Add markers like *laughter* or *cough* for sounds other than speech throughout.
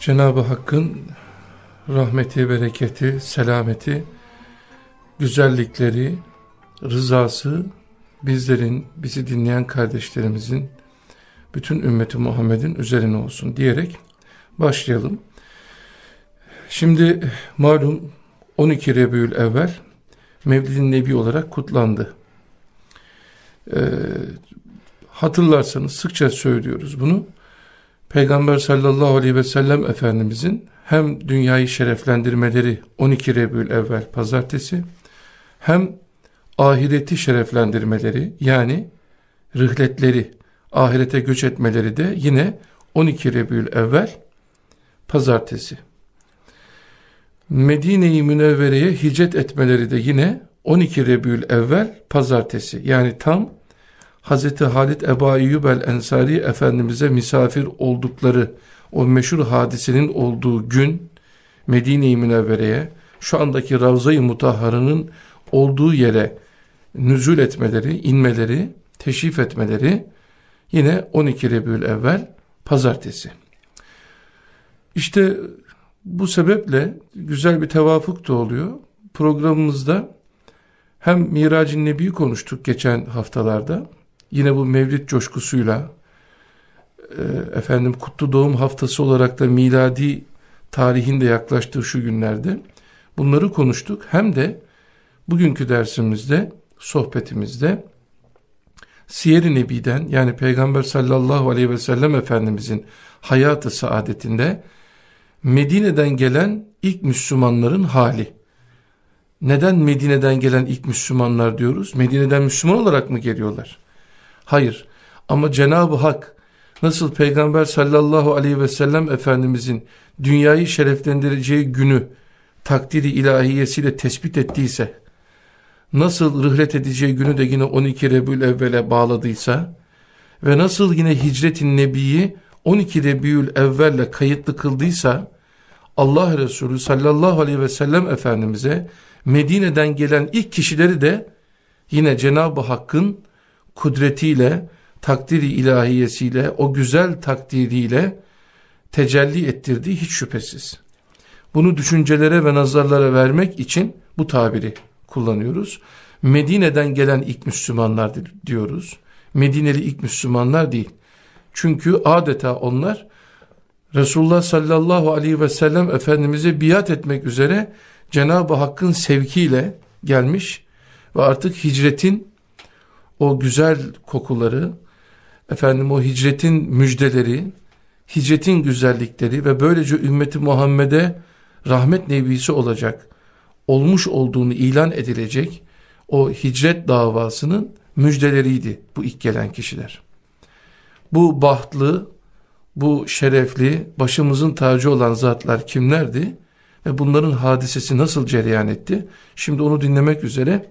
Cenab-ı Hakk'ın rahmeti, bereketi, selameti, güzellikleri, rızası bizlerin, bizi dinleyen kardeşlerimizin, bütün ümmeti Muhammed'in üzerine olsun diyerek başlayalım. Şimdi malum 12 Rebül evvel Mevlid-i Nebi olarak kutlandı. Ee, hatırlarsanız sıkça söylüyoruz bunu. Peygamber sallallahu aleyhi ve sellem Efendimizin hem dünyayı şereflendirmeleri 12 Rebül evvel pazartesi hem ahireti şereflendirmeleri yani rihletleri ahirete göç etmeleri de yine 12 Rebül evvel pazartesi. Medine-i Münevvere'ye hicret etmeleri de yine 12 Rebül evvel pazartesi. Yani tam Hazreti Halid Eba Eyyub Ensari Efendimiz'e misafir oldukları o meşhur hadisenin olduğu gün Medine-i Münevvere'ye şu andaki Ravza-i Mutahhara'nın olduğu yere nüzul etmeleri, inmeleri, teşrif etmeleri yine 12 Rebül evvel pazartesi. İşte bu sebeple güzel bir tevafuk da oluyor. Programımızda hem Miracın Nebi'yi konuştuk geçen haftalarda. Yine bu mevlid coşkusuyla e, efendim kutlu doğum haftası olarak da miladi tarihinde yaklaştığı şu günlerde bunları konuştuk. Hem de bugünkü dersimizde, sohbetimizde Siyer-i Nebi'den yani Peygamber sallallahu aleyhi ve sellem Efendimizin hayatı saadetinde Medine'den gelen ilk Müslümanların hali. Neden Medine'den gelen ilk Müslümanlar diyoruz? Medine'den Müslüman olarak mı geliyorlar? Hayır. Ama Cenab-ı Hak nasıl Peygamber sallallahu aleyhi ve sellem Efendimizin dünyayı şereflendireceği günü takdiri ilahiyesiyle tespit ettiyse, nasıl rıhlet edeceği günü de yine 12 Rebül evvele bağladıysa ve nasıl yine hicretin nebiyi 12 Rebül evvelle kayıtlı kıldıysa Allah Resulü sallallahu aleyhi ve sellem Efendimiz'e Medine'den gelen ilk kişileri de yine Cenab-ı Hakk'ın kudretiyle, takdiri ilahiyesiyle, o güzel takdiriyle tecelli ettirdiği hiç şüphesiz. Bunu düşüncelere ve nazarlara vermek için bu tabiri kullanıyoruz. Medine'den gelen ilk Müslümanlar diyoruz. Medineli ilk Müslümanlar değil. Çünkü adeta onlar Resulullah sallallahu aleyhi ve sellem Efendimiz'e biat etmek üzere Cenab-ı Hakk'ın sevkiyle gelmiş ve artık hicretin o güzel kokuları, efendim o hicretin müjdeleri, hicretin güzellikleri ve böylece ümmeti Muhammed'e rahmet nebisi olacak, olmuş olduğunu ilan edilecek o hicret davasının müjdeleriydi bu ilk gelen kişiler. Bu bahtlı, bu şerefli, başımızın tacı olan zatlar kimlerdi? Ve bunların hadisesi nasıl cereyan etti? Şimdi onu dinlemek üzere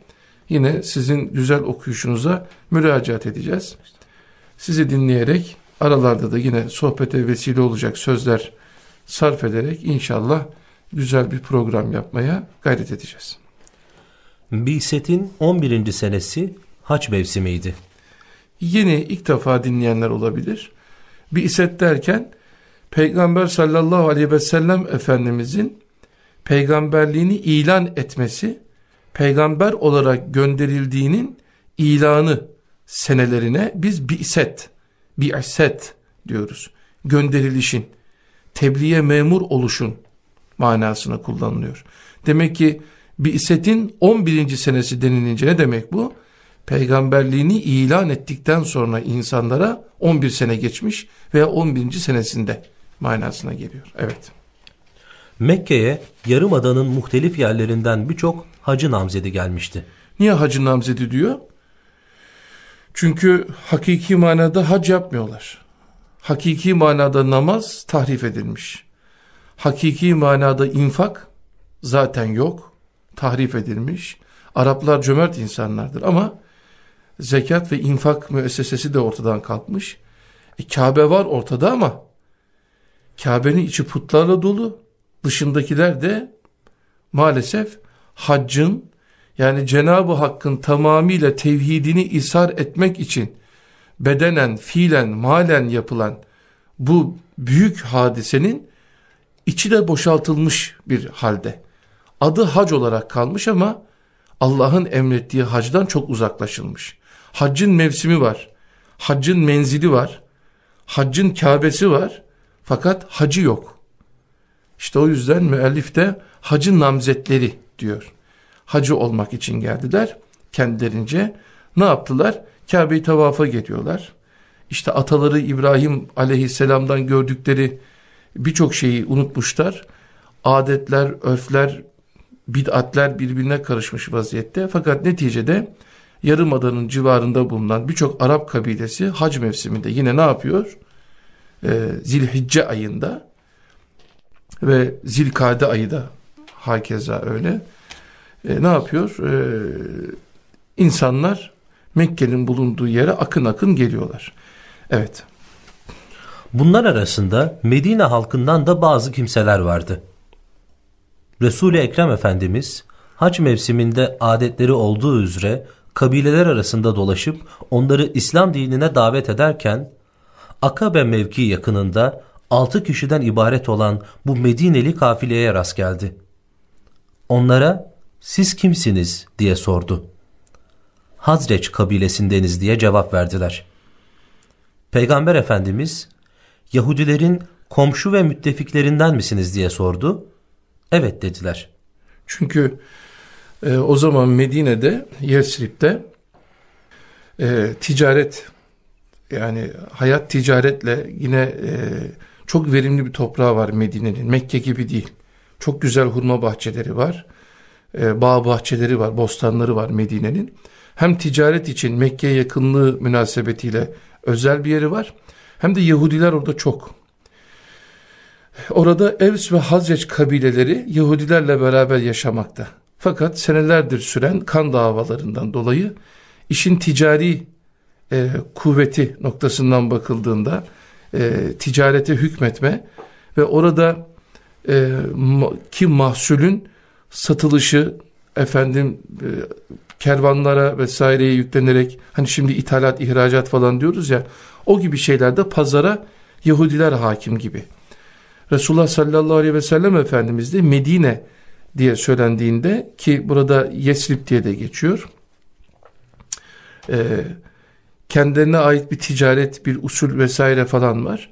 yine sizin güzel okuyuşunuza müracaat edeceğiz. Sizi dinleyerek aralarda da yine sohbete vesile olacak sözler sarf ederek inşallah güzel bir program yapmaya gayret edeceğiz. Biset'in 11. senesi haç mevsimiydi. Yeni ilk defa dinleyenler olabilir. Biset derken Peygamber sallallahu aleyhi ve sellem Efendimizin peygamberliğini ilan etmesi peygamber olarak gönderildiğinin ilanı senelerine biz bi'set, bi'set diyoruz. Gönderilişin, tebliğe memur oluşun manasına kullanılıyor. Demek ki bi'setin 11. senesi denilince ne demek bu? Peygamberliğini ilan ettikten sonra insanlara 11 sene geçmiş veya 11. senesinde manasına geliyor. Evet. Mekke'ye Yarımada'nın muhtelif yerlerinden birçok hacı namzedi gelmişti. Niye hacı namzedi diyor? Çünkü hakiki manada hac yapmıyorlar. Hakiki manada namaz tahrif edilmiş. Hakiki manada infak zaten yok. Tahrif edilmiş. Araplar cömert insanlardır ama zekat ve infak müessesesi de ortadan kalkmış. E, Kabe var ortada ama Kabe'nin içi putlarla dolu. Dışındakiler de maalesef haccın yani Cenab-ı Hakk'ın tamamıyla tevhidini ishar etmek için bedenen, fiilen, malen yapılan bu büyük hadisenin içi de boşaltılmış bir halde. Adı hac olarak kalmış ama Allah'ın emrettiği hacdan çok uzaklaşılmış. Haccın mevsimi var. Haccın menzili var. Haccın Kabe'si var. Fakat hacı yok. İşte o yüzden müellif de hacı namzetleri diyor. Hacı olmak için geldiler kendilerince. Ne yaptılar? Kabe'yi tavafa geliyorlar. İşte ataları İbrahim aleyhisselamdan gördükleri birçok şeyi unutmuşlar. Adetler, örfler, bid'atler birbirine karışmış vaziyette. Fakat neticede Yarımada'nın civarında bulunan birçok Arap kabilesi hac mevsiminde yine ne yapıyor? Ee, Zilhicce ayında ve Zilkade ayı da hakeza öyle. Ee, ne yapıyor? Ee, insanlar Mekke'nin bulunduğu yere akın akın geliyorlar. Evet. Bunlar arasında Medine halkından da bazı kimseler vardı. Resul-i Ekrem Efendimiz hac mevsiminde adetleri olduğu üzere kabileler arasında dolaşıp onları İslam dinine davet ederken Akabe mevki yakınında altı kişiden ibaret olan bu Medineli kafileye rast geldi. Onlara siz kimsiniz diye sordu. Hazreç kabilesindeniz diye cevap verdiler. Peygamber Efendimiz Yahudilerin komşu ve müttefiklerinden misiniz diye sordu. Evet dediler. Çünkü e, o zaman Medine'de, Yesrib'de e, ticaret yani hayat ticaretle yine e, çok verimli bir toprağı var Medine'nin. Mekke gibi değil. Çok güzel hurma bahçeleri var. E, bağ bahçeleri var, bostanları var Medine'nin. Hem ticaret için Mekke'ye yakınlığı münasebetiyle özel bir yeri var. Hem de Yahudiler orada çok. Orada Evs ve Hazreç kabileleri Yahudilerle beraber yaşamakta. Fakat senelerdir süren kan davalarından dolayı işin ticari e, kuvveti noktasından bakıldığında e, ticarete hükmetme ve orada e, ki mahsulün satılışı efendim e, kervanlara vesaireye yüklenerek hani şimdi ithalat ihracat falan diyoruz ya o gibi şeylerde pazara Yahudiler hakim gibi. Resulullah sallallahu aleyhi ve sellem Efendimiz de Medine diye söylendiğinde ki burada Yesrib diye de geçiyor. Ee, kendilerine ait bir ticaret, bir usul vesaire falan var.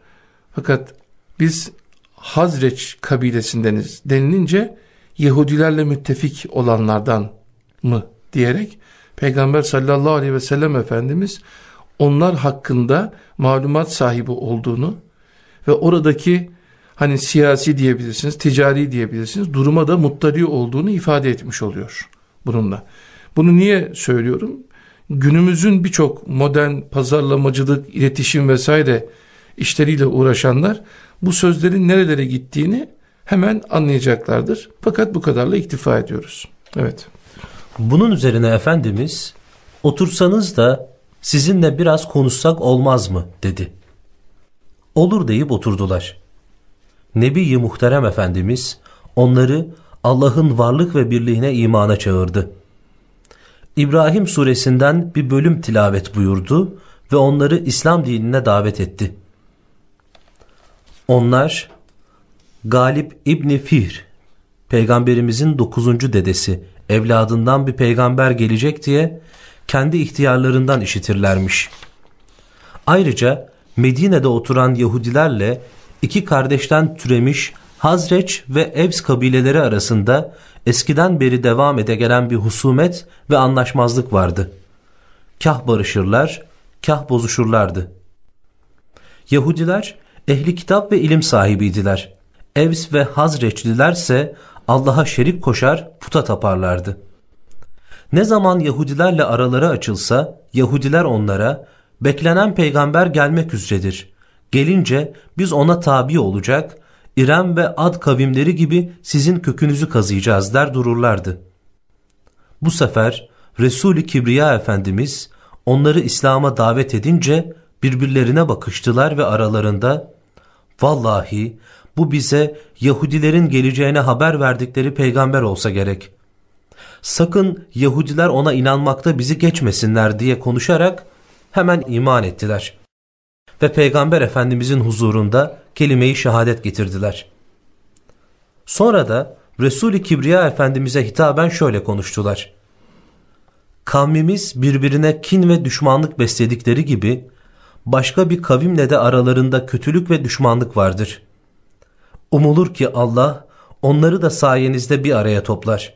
Fakat biz Hazreç kabilesindeniz denilince Yahudilerle müttefik olanlardan mı diyerek Peygamber sallallahu aleyhi ve sellem Efendimiz onlar hakkında malumat sahibi olduğunu ve oradaki hani siyasi diyebilirsiniz, ticari diyebilirsiniz duruma da muttali olduğunu ifade etmiş oluyor bununla. Bunu niye söylüyorum? Günümüzün birçok modern pazarlamacılık, iletişim vesaire işleriyle uğraşanlar bu sözlerin nerelere gittiğini hemen anlayacaklardır. Fakat bu kadarla iktifa ediyoruz. Evet. Bunun üzerine Efendimiz otursanız da sizinle biraz konuşsak olmaz mı dedi. Olur deyip oturdular. Nebi-i Muhterem Efendimiz onları Allah'ın varlık ve birliğine imana çağırdı. İbrahim suresinden bir bölüm tilavet buyurdu ve onları İslam dinine davet etti. Onlar Galip İbni Fihr, peygamberimizin dokuzuncu dedesi, evladından bir peygamber gelecek diye kendi ihtiyarlarından işitirlermiş. Ayrıca Medine'de oturan Yahudilerle iki kardeşten türemiş Hazreç ve Evs kabileleri arasında eskiden beri devam ede gelen bir husumet ve anlaşmazlık vardı. Kah barışırlar, kah bozuşurlardı. Yahudiler ehli kitap ve ilim sahibiydiler. Evs ve Hazreçlilerse Allah'a şerik koşar, puta taparlardı. Ne zaman Yahudilerle araları açılsa, Yahudiler onlara, beklenen peygamber gelmek üzeredir. Gelince biz ona tabi olacak, İrem ve Ad kavimleri gibi sizin kökünüzü kazıyacağız der dururlardı. Bu sefer Resul-i Kibriya Efendimiz onları İslam'a davet edince birbirlerine bakıştılar ve aralarında Vallahi bu bize Yahudilerin geleceğine haber verdikleri peygamber olsa gerek. Sakın Yahudiler ona inanmakta bizi geçmesinler diye konuşarak hemen iman ettiler. Ve peygamber efendimizin huzurunda kelime-i şehadet getirdiler. Sonra da Resul-i Kibriya Efendimiz'e hitaben şöyle konuştular. Kavmimiz birbirine kin ve düşmanlık besledikleri gibi başka bir kavimle de aralarında kötülük ve düşmanlık vardır. Umulur ki Allah onları da sayenizde bir araya toplar.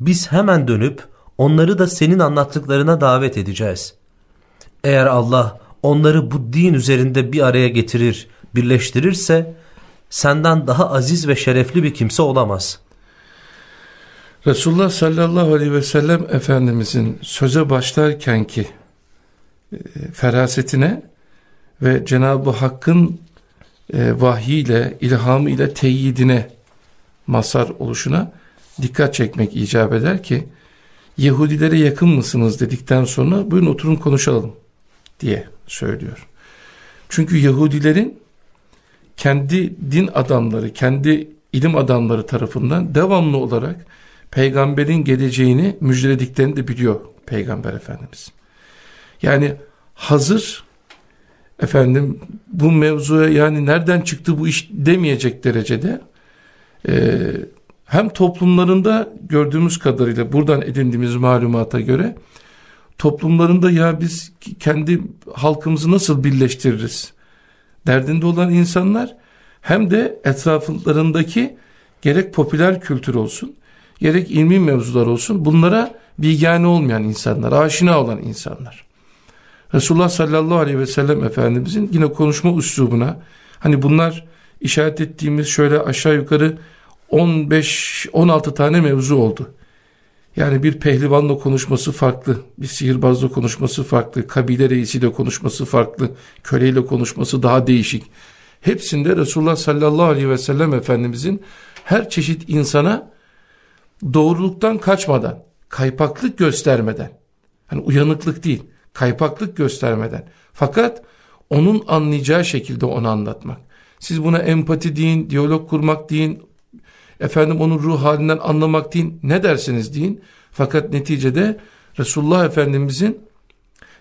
Biz hemen dönüp onları da senin anlattıklarına davet edeceğiz. Eğer Allah onları bu din üzerinde bir araya getirir, birleştirirse senden daha aziz ve şerefli bir kimse olamaz. Resulullah sallallahu aleyhi ve sellem Efendimizin söze başlarken ki ferasetine ve Cenab-ı Hakk'ın e, vahyiyle, ilhamı ile teyidine masar oluşuna dikkat çekmek icap eder ki Yahudilere yakın mısınız dedikten sonra buyurun oturun konuşalım diye söylüyor. Çünkü Yahudilerin kendi din adamları, kendi ilim adamları tarafından devamlı olarak peygamberin geleceğini müjdelediklerini de biliyor peygamber efendimiz. Yani hazır efendim bu mevzuya yani nereden çıktı bu iş demeyecek derecede e, hem toplumlarında gördüğümüz kadarıyla buradan edindiğimiz malumata göre toplumlarında ya biz kendi halkımızı nasıl birleştiririz derdinde olan insanlar hem de etraflarındaki gerek popüler kültür olsun gerek ilmi mevzular olsun bunlara bilgane olmayan insanlar, aşina olan insanlar. Resulullah sallallahu aleyhi ve sellem Efendimizin yine konuşma üslubuna hani bunlar işaret ettiğimiz şöyle aşağı yukarı 15-16 tane mevzu oldu. Yani bir pehlivanla konuşması farklı, bir sihirbazla konuşması farklı, kabile reisiyle konuşması farklı, köleyle konuşması daha değişik. Hepsinde Resulullah sallallahu aleyhi ve sellem Efendimizin her çeşit insana doğruluktan kaçmadan, kaypaklık göstermeden, hani uyanıklık değil, kaypaklık göstermeden, fakat onun anlayacağı şekilde onu anlatmak. Siz buna empati deyin, diyalog kurmak deyin, efendim onun ruh halinden anlamak deyin, ne dersiniz deyin. Fakat neticede Resulullah Efendimizin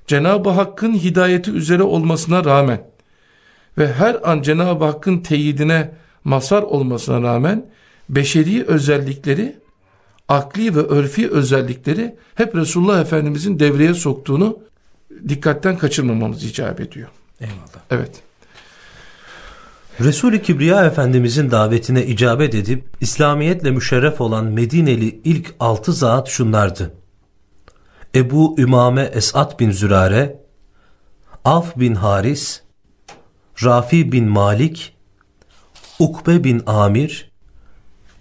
Cenab-ı Hakk'ın hidayeti üzere olmasına rağmen ve her an Cenab-ı Hakk'ın teyidine masar olmasına rağmen beşeri özellikleri, akli ve örfi özellikleri hep Resulullah Efendimizin devreye soktuğunu dikkatten kaçırmamamız icap ediyor. Eyvallah. Evet. Resul-i Kibriya Efendimizin davetine icabet edip İslamiyetle müşerref olan Medineli ilk altı zat şunlardı. Ebu Ümame Esat bin Zürare, Af bin Haris, Rafi bin Malik, Ukbe bin Amir,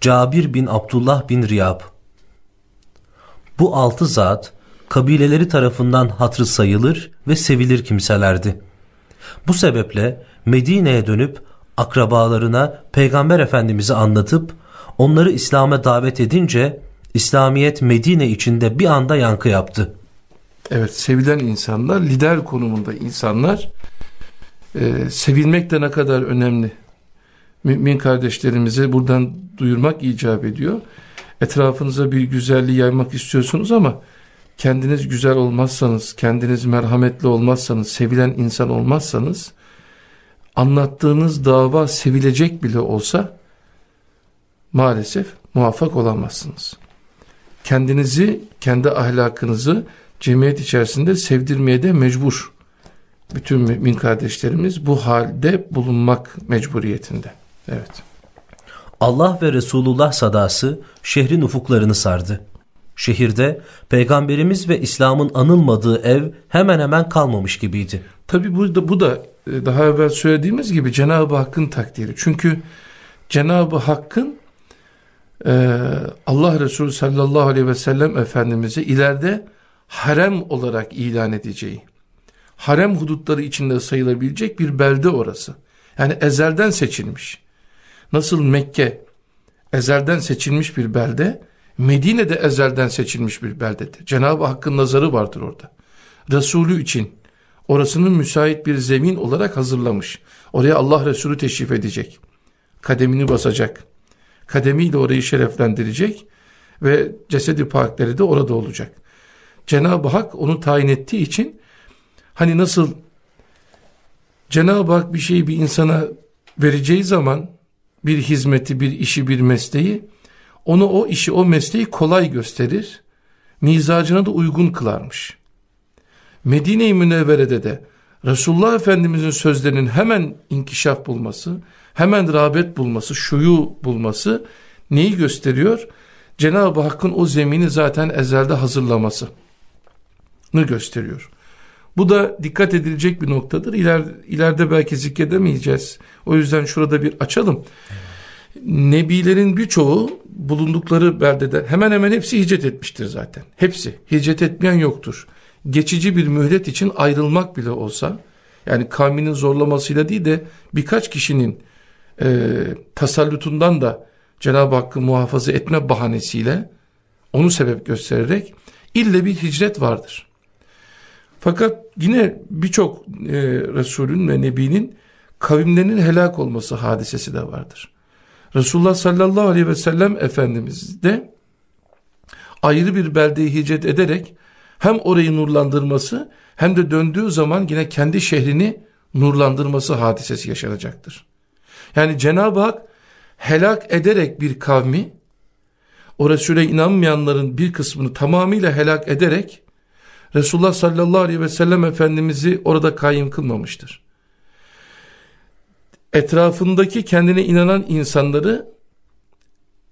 Cabir bin Abdullah bin Riyab. Bu altı zat kabileleri tarafından hatrı sayılır ve sevilir kimselerdi. Bu sebeple Medine'ye dönüp akrabalarına Peygamber Efendimiz'i anlatıp onları İslam'a davet edince İslamiyet Medine içinde bir anda yankı yaptı. Evet sevilen insanlar, lider konumunda insanlar e, sevilmek de ne kadar önemli. Mümin kardeşlerimize buradan duyurmak icap ediyor. Etrafınıza bir güzelliği yaymak istiyorsunuz ama kendiniz güzel olmazsanız, kendiniz merhametli olmazsanız, sevilen insan olmazsanız anlattığınız dava sevilecek bile olsa maalesef muvaffak olamazsınız. Kendinizi, kendi ahlakınızı cemiyet içerisinde sevdirmeye de mecbur. Bütün mümin kardeşlerimiz bu halde bulunmak mecburiyetinde. Evet. Allah ve Resulullah sadası şehrin ufuklarını sardı. Şehirde peygamberimiz ve İslam'ın anılmadığı ev hemen hemen kalmamış gibiydi. Tabi bu da, bu da e, daha evvel söylediğimiz gibi Cenab-ı Hakk'ın takdiri. Çünkü Cenab-ı Hakk'ın e, Allah Resulü sallallahu aleyhi ve sellem Efendimiz'e ileride harem olarak ilan edeceği, harem hudutları içinde sayılabilecek bir belde orası. Yani ezelden seçilmiş. Nasıl Mekke ezelden seçilmiş bir belde, Medine de ezelden seçilmiş bir beldedir. Cenab-ı Hakk'ın nazarı vardır orada. Resulü için orasının müsait bir zemin olarak hazırlamış. Oraya Allah Resulü teşrif edecek. Kademini basacak. Kademiyle orayı şereflendirecek ve cesedi parkları da orada olacak. Cenab-ı Hak onu tayin ettiği için hani nasıl Cenab-ı Hak bir şeyi bir insana vereceği zaman bir hizmeti, bir işi, bir mesleği onu o işi, o mesleği kolay gösterir, mizacına da uygun kılarmış. Medine-i Münevvere'de de Resulullah Efendimizin sözlerinin hemen inkişaf bulması, hemen rağbet bulması, şuyu bulması neyi gösteriyor? Cenab-ı Hakk'ın o zemini zaten ezelde hazırlamasını gösteriyor. Bu da dikkat edilecek bir noktadır. İler, ileride belki zikredemeyeceğiz. O yüzden şurada bir açalım. Nebilerin birçoğu bulundukları beldede hemen hemen hepsi hicret etmiştir zaten. Hepsi. Hicret etmeyen yoktur. Geçici bir mühlet için ayrılmak bile olsa yani kavminin zorlamasıyla değil de birkaç kişinin e, tasallutundan da Cenab-ı Hakk'ı muhafaza etme bahanesiyle onu sebep göstererek ille bir hicret vardır. Fakat yine birçok e, Resulün ve Nebi'nin kavimlerinin helak olması hadisesi de vardır. Resulullah sallallahu aleyhi ve sellem Efendimiz de ayrı bir beldeye hicret ederek hem orayı nurlandırması hem de döndüğü zaman yine kendi şehrini nurlandırması hadisesi yaşanacaktır. Yani Cenab-ı Hak helak ederek bir kavmi o Resul'e inanmayanların bir kısmını tamamıyla helak ederek Resulullah sallallahu aleyhi ve sellem Efendimiz'i orada kayyum kılmamıştır. Etrafındaki kendine inanan insanları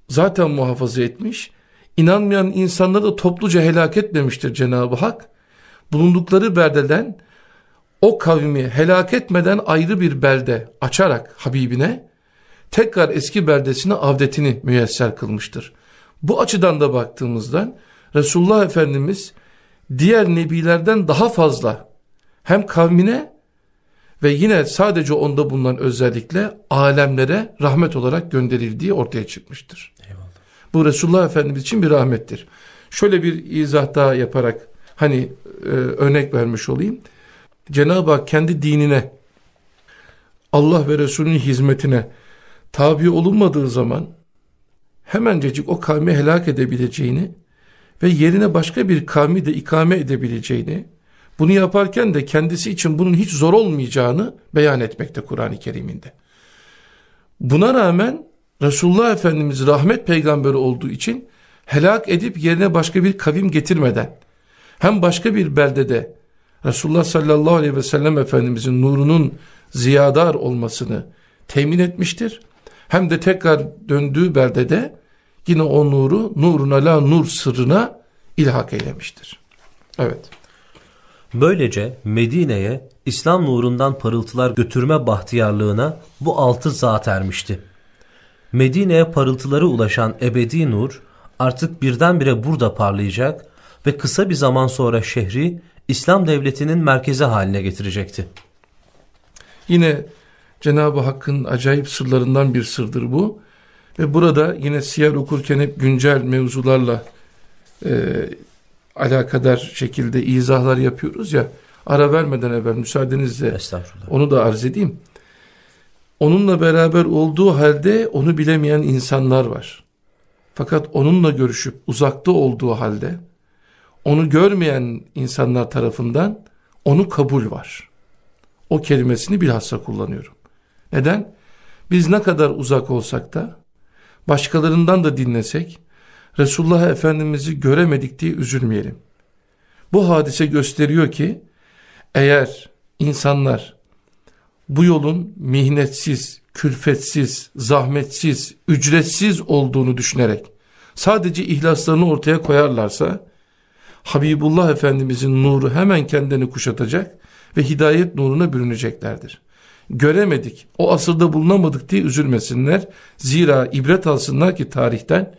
zaten muhafaza etmiş, inanmayan insanları da topluca helak etmemiştir Cenab-ı Hak. Bulundukları beldeden o kavmi helak etmeden ayrı bir belde açarak Habibine tekrar eski beldesine avdetini müyesser kılmıştır. Bu açıdan da baktığımızda Resulullah Efendimiz diğer nebilerden daha fazla hem kavmine ve yine sadece onda bulunan özellikle alemlere rahmet olarak gönderildiği ortaya çıkmıştır. Eyvallah. Bu Resulullah Efendimiz için bir rahmettir. Şöyle bir izah daha yaparak hani e, örnek vermiş olayım. Cenab-ı Hak kendi dinine Allah ve Resulünün hizmetine tabi olunmadığı zaman hemencecik o kavmi helak edebileceğini ve yerine başka bir kavmi de ikame edebileceğini, bunu yaparken de kendisi için bunun hiç zor olmayacağını beyan etmekte Kur'an-ı Kerim'inde. Buna rağmen Resulullah Efendimiz rahmet peygamberi olduğu için helak edip yerine başka bir kavim getirmeden hem başka bir beldede Resulullah sallallahu aleyhi ve sellem Efendimizin nurunun ziyadar olmasını temin etmiştir. Hem de tekrar döndüğü beldede yine o nuru nurun ala nur sırrına ilhak eylemiştir. Evet. Böylece Medine'ye İslam nurundan parıltılar götürme bahtiyarlığına bu altı zat ermişti. Medine'ye parıltıları ulaşan ebedi nur artık birdenbire burada parlayacak ve kısa bir zaman sonra şehri İslam devletinin merkezi haline getirecekti. Yine Cenab-ı Hakk'ın acayip sırlarından bir sırdır bu. Ve burada yine siyer okurken hep güncel mevzularla e, alakadar şekilde izahlar yapıyoruz ya. Ara vermeden evvel müsaadenizle onu da arz edeyim. Onunla beraber olduğu halde onu bilemeyen insanlar var. Fakat onunla görüşüp uzakta olduğu halde onu görmeyen insanlar tarafından onu kabul var. O kelimesini bilhassa kullanıyorum. Neden? Biz ne kadar uzak olsak da başkalarından da dinlesek Resulullah Efendimiz'i göremedik diye üzülmeyelim. Bu hadise gösteriyor ki eğer insanlar bu yolun mihnetsiz, külfetsiz, zahmetsiz, ücretsiz olduğunu düşünerek sadece ihlaslarını ortaya koyarlarsa Habibullah Efendimizin nuru hemen kendini kuşatacak ve hidayet nuruna bürüneceklerdir göremedik, o asırda bulunamadık diye üzülmesinler. Zira ibret alsınlar ki tarihten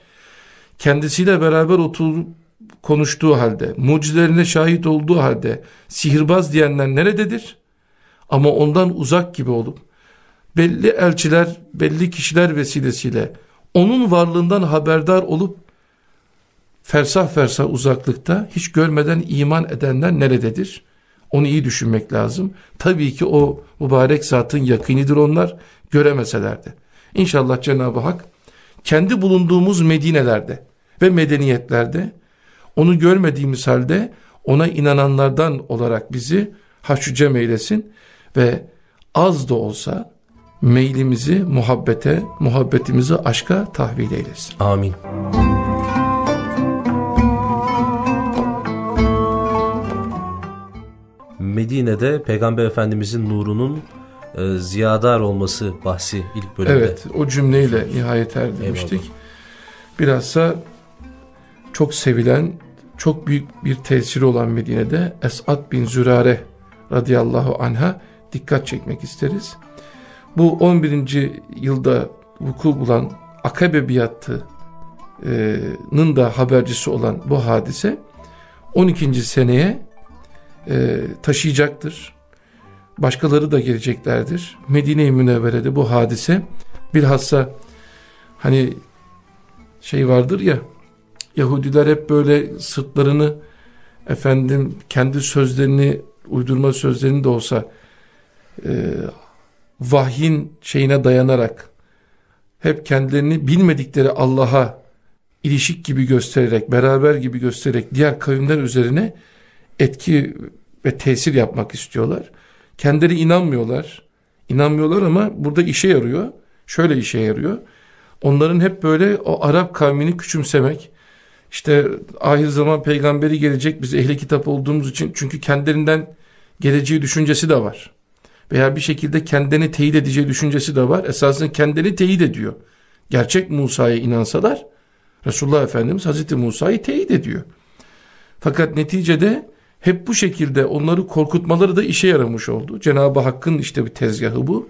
kendisiyle beraber oturup konuştuğu halde, mucizelerine şahit olduğu halde sihirbaz diyenler nerededir? Ama ondan uzak gibi olup belli elçiler, belli kişiler vesilesiyle onun varlığından haberdar olup fersah fersah uzaklıkta hiç görmeden iman edenler nerededir? Onu iyi düşünmek lazım. Tabii ki o mübarek zatın yakinidir onlar göremeseler de. İnşallah Cenab-ı Hak kendi bulunduğumuz Medine'lerde ve medeniyetlerde onu görmediğimiz halde ona inananlardan olarak bizi haşücem eylesin ve az da olsa meylimizi muhabbete, muhabbetimizi aşka tahvil eylesin. Amin. Medine'de Peygamber Efendimizin nurunun e, ziyadar olması bahsi ilk bölümde. Evet o cümleyle nihayet erdirmiştik. Eyvallah. Bilhassa çok sevilen, çok büyük bir tesiri olan Medine'de Esad bin Zürare radıyallahu anha dikkat çekmek isteriz. Bu 11. yılda vuku bulan Akabe biatının da habercisi olan bu hadise 12. seneye e, taşıyacaktır. Başkaları da geleceklerdir. Medine-i Münevvere'de bu hadise bilhassa hani şey vardır ya Yahudiler hep böyle sırtlarını efendim kendi sözlerini uydurma sözlerini de olsa e, vahyin şeyine dayanarak hep kendilerini bilmedikleri Allah'a ilişik gibi göstererek, beraber gibi göstererek diğer kavimler üzerine etki ve tesir yapmak istiyorlar. Kendileri inanmıyorlar. İnanmıyorlar ama burada işe yarıyor. Şöyle işe yarıyor. Onların hep böyle o Arap kavmini küçümsemek. İşte ahir zaman peygamberi gelecek biz ehli kitap olduğumuz için çünkü kendilerinden geleceği düşüncesi de var. Veya bir şekilde kendini teyit edeceği düşüncesi de var. Esasında kendini teyit ediyor. Gerçek Musa'ya inansalar Resulullah Efendimiz Hazreti Musa'yı teyit ediyor. Fakat neticede hep bu şekilde onları korkutmaları da işe yaramış oldu. Cenab-ı Hakk'ın işte bir tezgahı bu.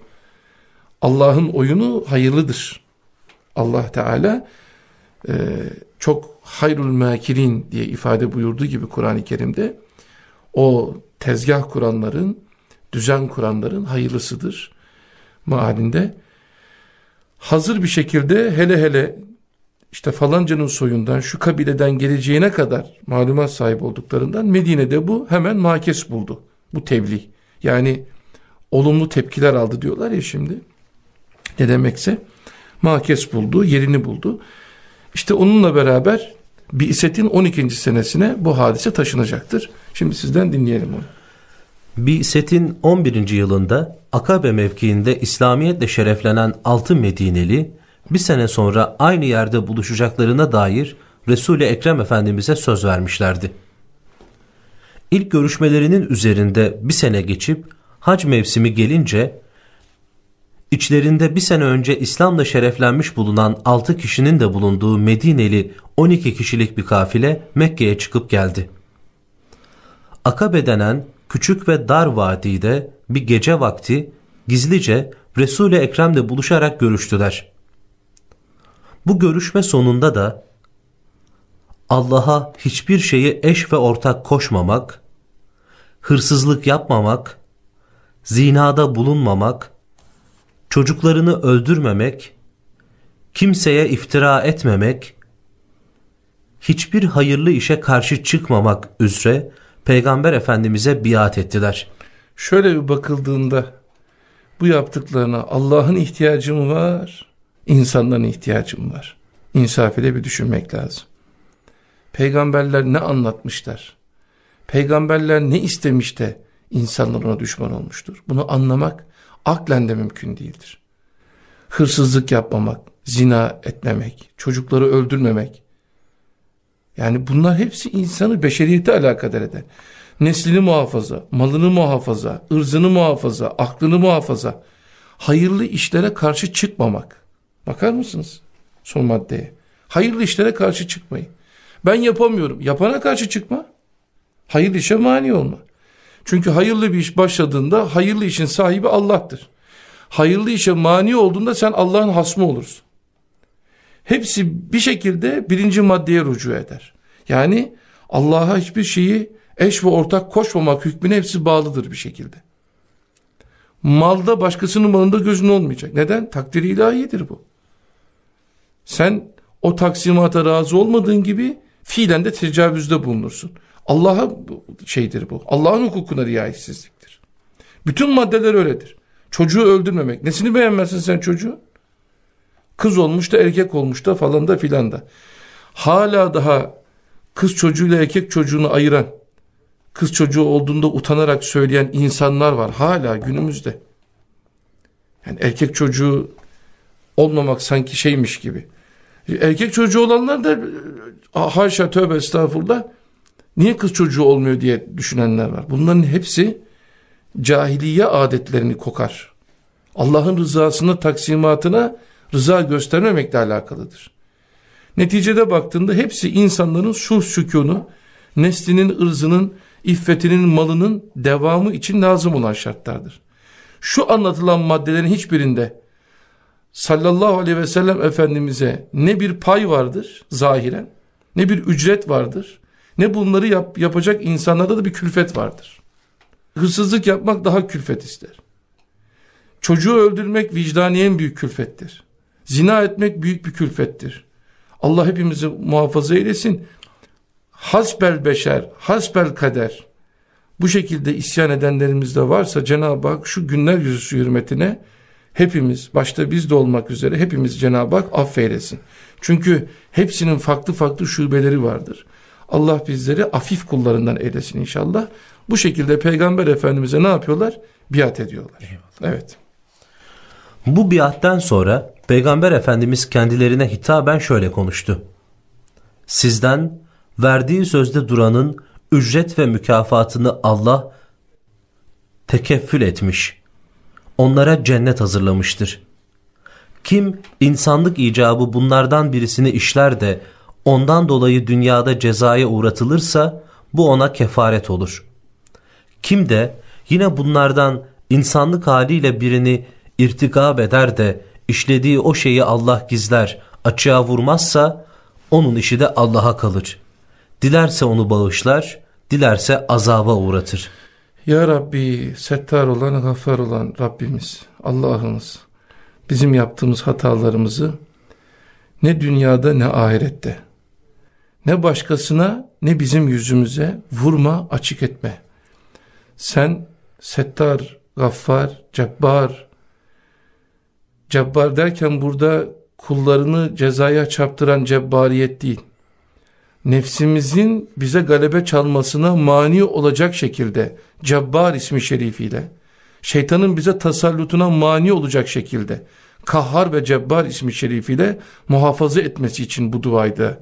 Allah'ın oyunu hayırlıdır. Allah Teala e, çok hayrul makirin diye ifade buyurduğu gibi Kur'an-ı Kerim'de o tezgah kuranların, düzen kuranların hayırlısıdır mealinde. Hazır bir şekilde hele hele işte falancanın soyundan şu kabileden geleceğine kadar malumat sahip olduklarından Medine'de bu hemen makes buldu. Bu tebliğ. Yani olumlu tepkiler aldı diyorlar ya şimdi. Ne demekse makes buldu, yerini buldu. İşte onunla beraber Bi'setin 12. senesine bu hadise taşınacaktır. Şimdi sizden dinleyelim onu. Bi'setin 11. yılında Akabe mevkiinde İslamiyetle şereflenen altı Medineli bir sene sonra aynı yerde buluşacaklarına dair Resul-i Ekrem Efendimiz'e söz vermişlerdi. İlk görüşmelerinin üzerinde bir sene geçip hac mevsimi gelince içlerinde bir sene önce İslam'la şereflenmiş bulunan 6 kişinin de bulunduğu Medineli 12 kişilik bir kafile Mekke'ye çıkıp geldi. Akabe denen küçük ve dar vadide bir gece vakti gizlice Resul-i Ekrem'le buluşarak görüştüler. Bu görüşme sonunda da Allah'a hiçbir şeyi eş ve ortak koşmamak, hırsızlık yapmamak, zinada bulunmamak, çocuklarını öldürmemek, kimseye iftira etmemek, hiçbir hayırlı işe karşı çıkmamak üzere Peygamber Efendimiz'e biat ettiler. Şöyle bir bakıldığında bu yaptıklarına Allah'ın ihtiyacı mı var? insanların ihtiyacım var. İnsaf ile bir düşünmek lazım. Peygamberler ne anlatmışlar? Peygamberler ne istemiş de insanlar ona düşman olmuştur? Bunu anlamak aklen de mümkün değildir. Hırsızlık yapmamak, zina etmemek, çocukları öldürmemek. Yani bunlar hepsi insanı beşeriyete alakadar eder. Neslini muhafaza, malını muhafaza, ırzını muhafaza, aklını muhafaza, hayırlı işlere karşı çıkmamak. Bakar mısınız son maddeye? Hayırlı işlere karşı çıkmayın. Ben yapamıyorum. Yapana karşı çıkma. Hayırlı işe mani olma. Çünkü hayırlı bir iş başladığında hayırlı işin sahibi Allah'tır. Hayırlı işe mani olduğunda sen Allah'ın hasmı olursun. Hepsi bir şekilde birinci maddeye rücu eder. Yani Allah'a hiçbir şeyi eş ve ortak koşmamak hükmüne hepsi bağlıdır bir şekilde. Malda başkasının malında gözün olmayacak. Neden? Takdiri ilahidir bu. Sen o taksimata razı olmadığın gibi fiilen de tecavüzde bulunursun. Allah'a şeydir bu. Allah'ın hukukuna riayetsizliktir. Bütün maddeler öyledir. Çocuğu öldürmemek. Nesini beğenmezsin sen çocuğu? Kız olmuş da erkek olmuş da falan da filan da. Hala daha kız çocuğuyla erkek çocuğunu ayıran, kız çocuğu olduğunda utanarak söyleyen insanlar var hala günümüzde. Yani erkek çocuğu olmamak sanki şeymiş gibi. Erkek çocuğu olanlar da haşa tövbe estağfurullah niye kız çocuğu olmuyor diye düşünenler var. Bunların hepsi cahiliye adetlerini kokar. Allah'ın rızasını taksimatına rıza göstermemekle alakalıdır. Neticede baktığında hepsi insanların şu sükunu, neslinin, ırzının, iffetinin, malının devamı için lazım olan şartlardır. Şu anlatılan maddelerin hiçbirinde sallallahu aleyhi ve sellem Efendimiz'e ne bir pay vardır zahiren, ne bir ücret vardır, ne bunları yap, yapacak insanlarda da bir külfet vardır. Hırsızlık yapmak daha külfet ister. Çocuğu öldürmek vicdani en büyük külfettir. Zina etmek büyük bir külfettir. Allah hepimizi muhafaza eylesin. Hasbel beşer, hasbel kader. Bu şekilde isyan edenlerimiz de varsa Cenab-ı Hak şu günler yüzüsü hürmetine hepimiz, başta biz de olmak üzere hepimiz Cenab-ı Hak affeylesin. Çünkü hepsinin farklı farklı şubeleri vardır. Allah bizleri afif kullarından eylesin inşallah. Bu şekilde Peygamber Efendimiz'e ne yapıyorlar? Biat ediyorlar. Eyvallah. Evet. Bu biatten sonra Peygamber Efendimiz kendilerine hitaben şöyle konuştu. Sizden verdiği sözde duranın ücret ve mükafatını Allah tekeffül etmiş. Onlara cennet hazırlamıştır. Kim insanlık icabı bunlardan birisini işler de ondan dolayı dünyada cezaya uğratılırsa bu ona kefaret olur. Kim de yine bunlardan insanlık haliyle birini irtikab eder de işlediği o şeyi Allah gizler, açığa vurmazsa onun işi de Allah'a kalır. Dilerse onu bağışlar, dilerse azaba uğratır. Ya Rabbi, settar olan, gaffar olan Rabbimiz, Allah'ımız bizim yaptığımız hatalarımızı ne dünyada ne ahirette ne başkasına ne bizim yüzümüze vurma, açık etme. Sen settar, gaffar, cebbar, Cebbar derken burada kullarını cezaya çarptıran cebbariyet değil. Nefsimizin bize galebe çalmasına mani olacak şekilde Cebbar ismi şerifiyle, şeytanın bize tasallutuna mani olacak şekilde Kahhar ve Cebbar ismi şerifiyle muhafaza etmesi için bu duayda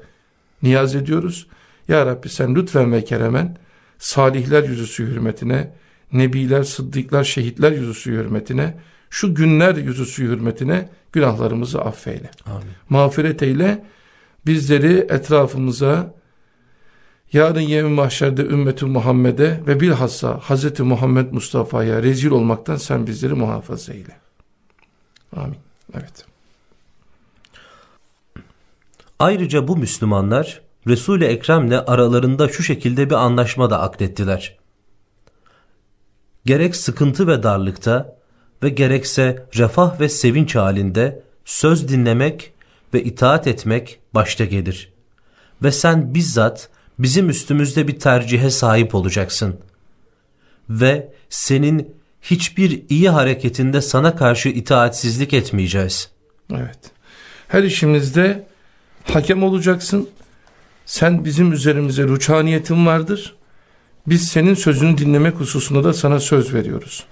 niyaz ediyoruz. Ya Rabbi sen lütfen ve keremen salihler yüzüsü hürmetine, nebiler, sıddıklar, şehitler yüzüsü hürmetine, şu günler yüzüsü hürmetine günahlarımızı affeyle. Amin. Mağfiret eyle, bizleri etrafımıza, yarın yevmi mahşerde ümmeti Muhammed'e ve bilhassa Hz. Muhammed Mustafa'ya rezil olmaktan sen bizleri muhafaza eyle. Amin. Evet. Ayrıca bu Müslümanlar Resul-i Ekrem'le aralarında şu şekilde bir anlaşma da aklettiler. Gerek sıkıntı ve darlıkta ve gerekse refah ve sevinç halinde söz dinlemek ve itaat etmek başta gelir. Ve sen bizzat bizim üstümüzde bir tercihe sahip olacaksın. Ve senin hiçbir iyi hareketinde sana karşı itaatsizlik etmeyeceğiz. Evet. Her işimizde hakem olacaksın. Sen bizim üzerimize ruçhaniyetin vardır. Biz senin sözünü dinlemek hususunda da sana söz veriyoruz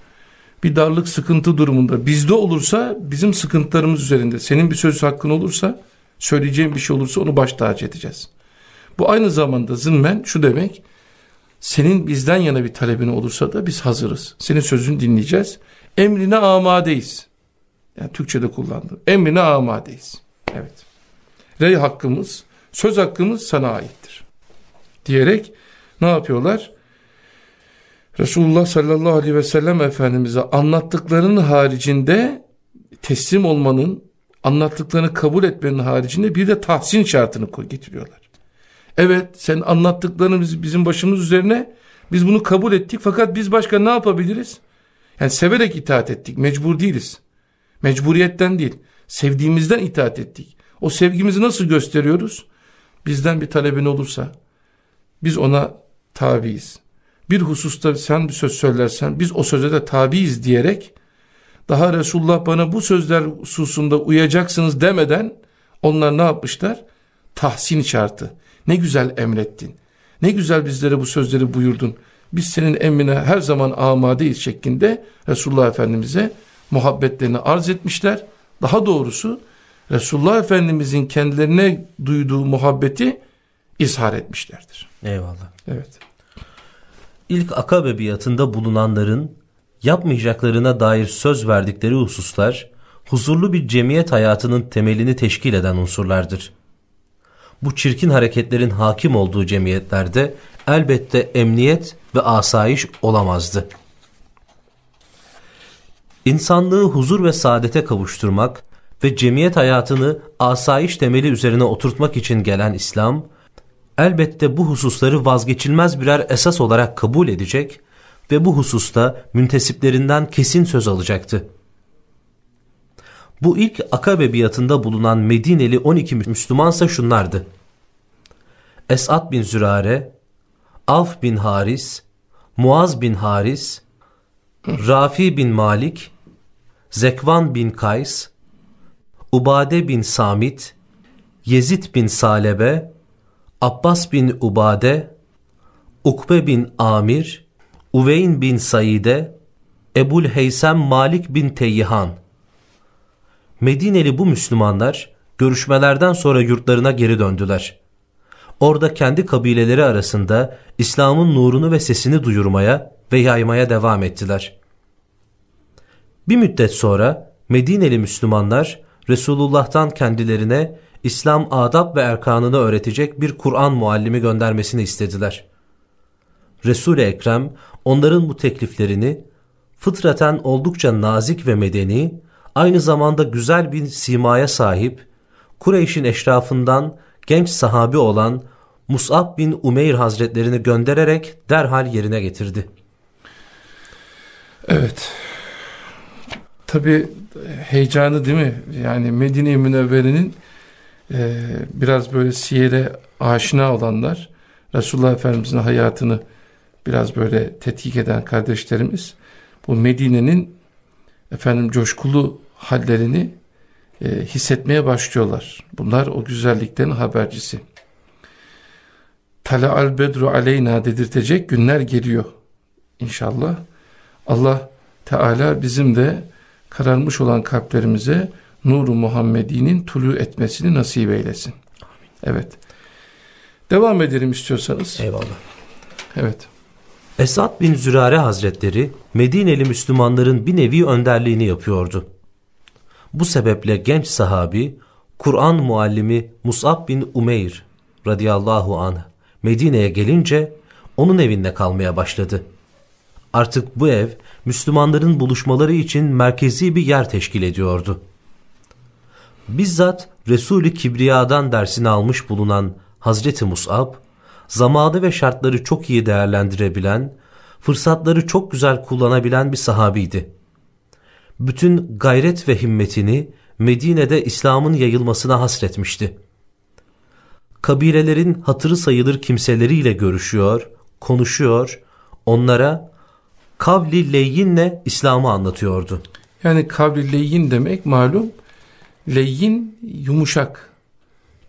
bir darlık sıkıntı durumunda bizde olursa bizim sıkıntılarımız üzerinde senin bir söz hakkın olursa söyleyeceğin bir şey olursa onu baş tacı edeceğiz. Bu aynı zamanda zımmen şu demek senin bizden yana bir talebin olursa da biz hazırız. Senin sözünü dinleyeceğiz. Emrine amadeyiz. Yani Türkçe'de kullandım. Emrine amadeyiz. Evet. Rey hakkımız, söz hakkımız sana aittir. Diyerek ne yapıyorlar? Resulullah sallallahu aleyhi ve sellem Efendimiz'e anlattıklarının haricinde teslim olmanın, anlattıklarını kabul etmenin haricinde bir de tahsin şartını getiriyorlar. Evet sen anlattıklarını bizim başımız üzerine biz bunu kabul ettik fakat biz başka ne yapabiliriz? Yani severek itaat ettik mecbur değiliz. Mecburiyetten değil sevdiğimizden itaat ettik. O sevgimizi nasıl gösteriyoruz? Bizden bir talebin olursa biz ona tabiiz bir hususta sen bir söz söylersen biz o söze de tabiiz diyerek daha Resulullah bana bu sözler hususunda uyacaksınız demeden onlar ne yapmışlar? Tahsin şartı. Ne güzel emrettin. Ne güzel bizlere bu sözleri buyurdun. Biz senin emrine her zaman amadeyiz şeklinde Resulullah Efendimiz'e muhabbetlerini arz etmişler. Daha doğrusu Resulullah Efendimizin kendilerine duyduğu muhabbeti izhar etmişlerdir. Eyvallah. Evet. İlk akabe biatında bulunanların yapmayacaklarına dair söz verdikleri hususlar huzurlu bir cemiyet hayatının temelini teşkil eden unsurlardır. Bu çirkin hareketlerin hakim olduğu cemiyetlerde elbette emniyet ve asayiş olamazdı. İnsanlığı huzur ve saadete kavuşturmak ve cemiyet hayatını asayiş temeli üzerine oturtmak için gelen İslam, elbette bu hususları vazgeçilmez birer esas olarak kabul edecek ve bu hususta müntesiplerinden kesin söz alacaktı. Bu ilk akabe biatında bulunan Medineli 12 Müslümansa şunlardı. Esad bin Zürare, Avf bin Haris, Muaz bin Haris, Rafi bin Malik, Zekvan bin Kays, Ubade bin Samit, Yezid bin Salebe, Abbas bin Ubade, Ukbe bin Amir, Uveyn bin Saide, Ebul Heysem Malik bin Teyyihan. Medineli bu Müslümanlar görüşmelerden sonra yurtlarına geri döndüler. Orada kendi kabileleri arasında İslam'ın nurunu ve sesini duyurmaya ve yaymaya devam ettiler. Bir müddet sonra Medineli Müslümanlar Resulullah'tan kendilerine İslam adab ve erkanını öğretecek bir Kur'an muallimi göndermesini istediler. Resul-i Ekrem onların bu tekliflerini fıtraten oldukça nazik ve medeni, aynı zamanda güzel bir simaya sahip, Kureyş'in eşrafından genç sahabi olan Mus'ab bin Umeyr hazretlerini göndererek derhal yerine getirdi. Evet. Tabi heyecanı değil mi? Yani Medine-i Münevvere'nin e, biraz böyle siyere aşina olanlar, Resulullah Efendimiz'in hayatını biraz böyle tetkik eden kardeşlerimiz, bu Medine'nin efendim coşkulu hallerini e, hissetmeye başlıyorlar. Bunlar o güzelliklerin habercisi. Tala al bedru aleyna dedirtecek günler geliyor. İnşallah. Allah Teala bizim de kararmış olan kalplerimize nuru Muhammedi'nin tulu etmesini nasip eylesin. Evet. Devam edelim istiyorsanız. Eyvallah. Evet. Esad bin Zürare Hazretleri Medineli Müslümanların bir nevi önderliğini yapıyordu. Bu sebeple genç sahabi Kur'an muallimi Mus'ab bin Umeyr radıyallahu anh Medine'ye gelince onun evinde kalmaya başladı. Artık bu ev Müslümanların buluşmaları için merkezi bir yer teşkil ediyordu. Bizzat Resul-i Kibriya'dan dersini almış bulunan Hazreti Mus'ab, zamanı ve şartları çok iyi değerlendirebilen, fırsatları çok güzel kullanabilen bir sahabiydi. Bütün gayret ve himmetini Medine'de İslam'ın yayılmasına hasretmişti. Kabilelerin hatırı sayılır kimseleriyle görüşüyor, konuşuyor, onlara kavli leyinle İslam'ı anlatıyordu. Yani kavli leyin demek malum leyin yumuşak,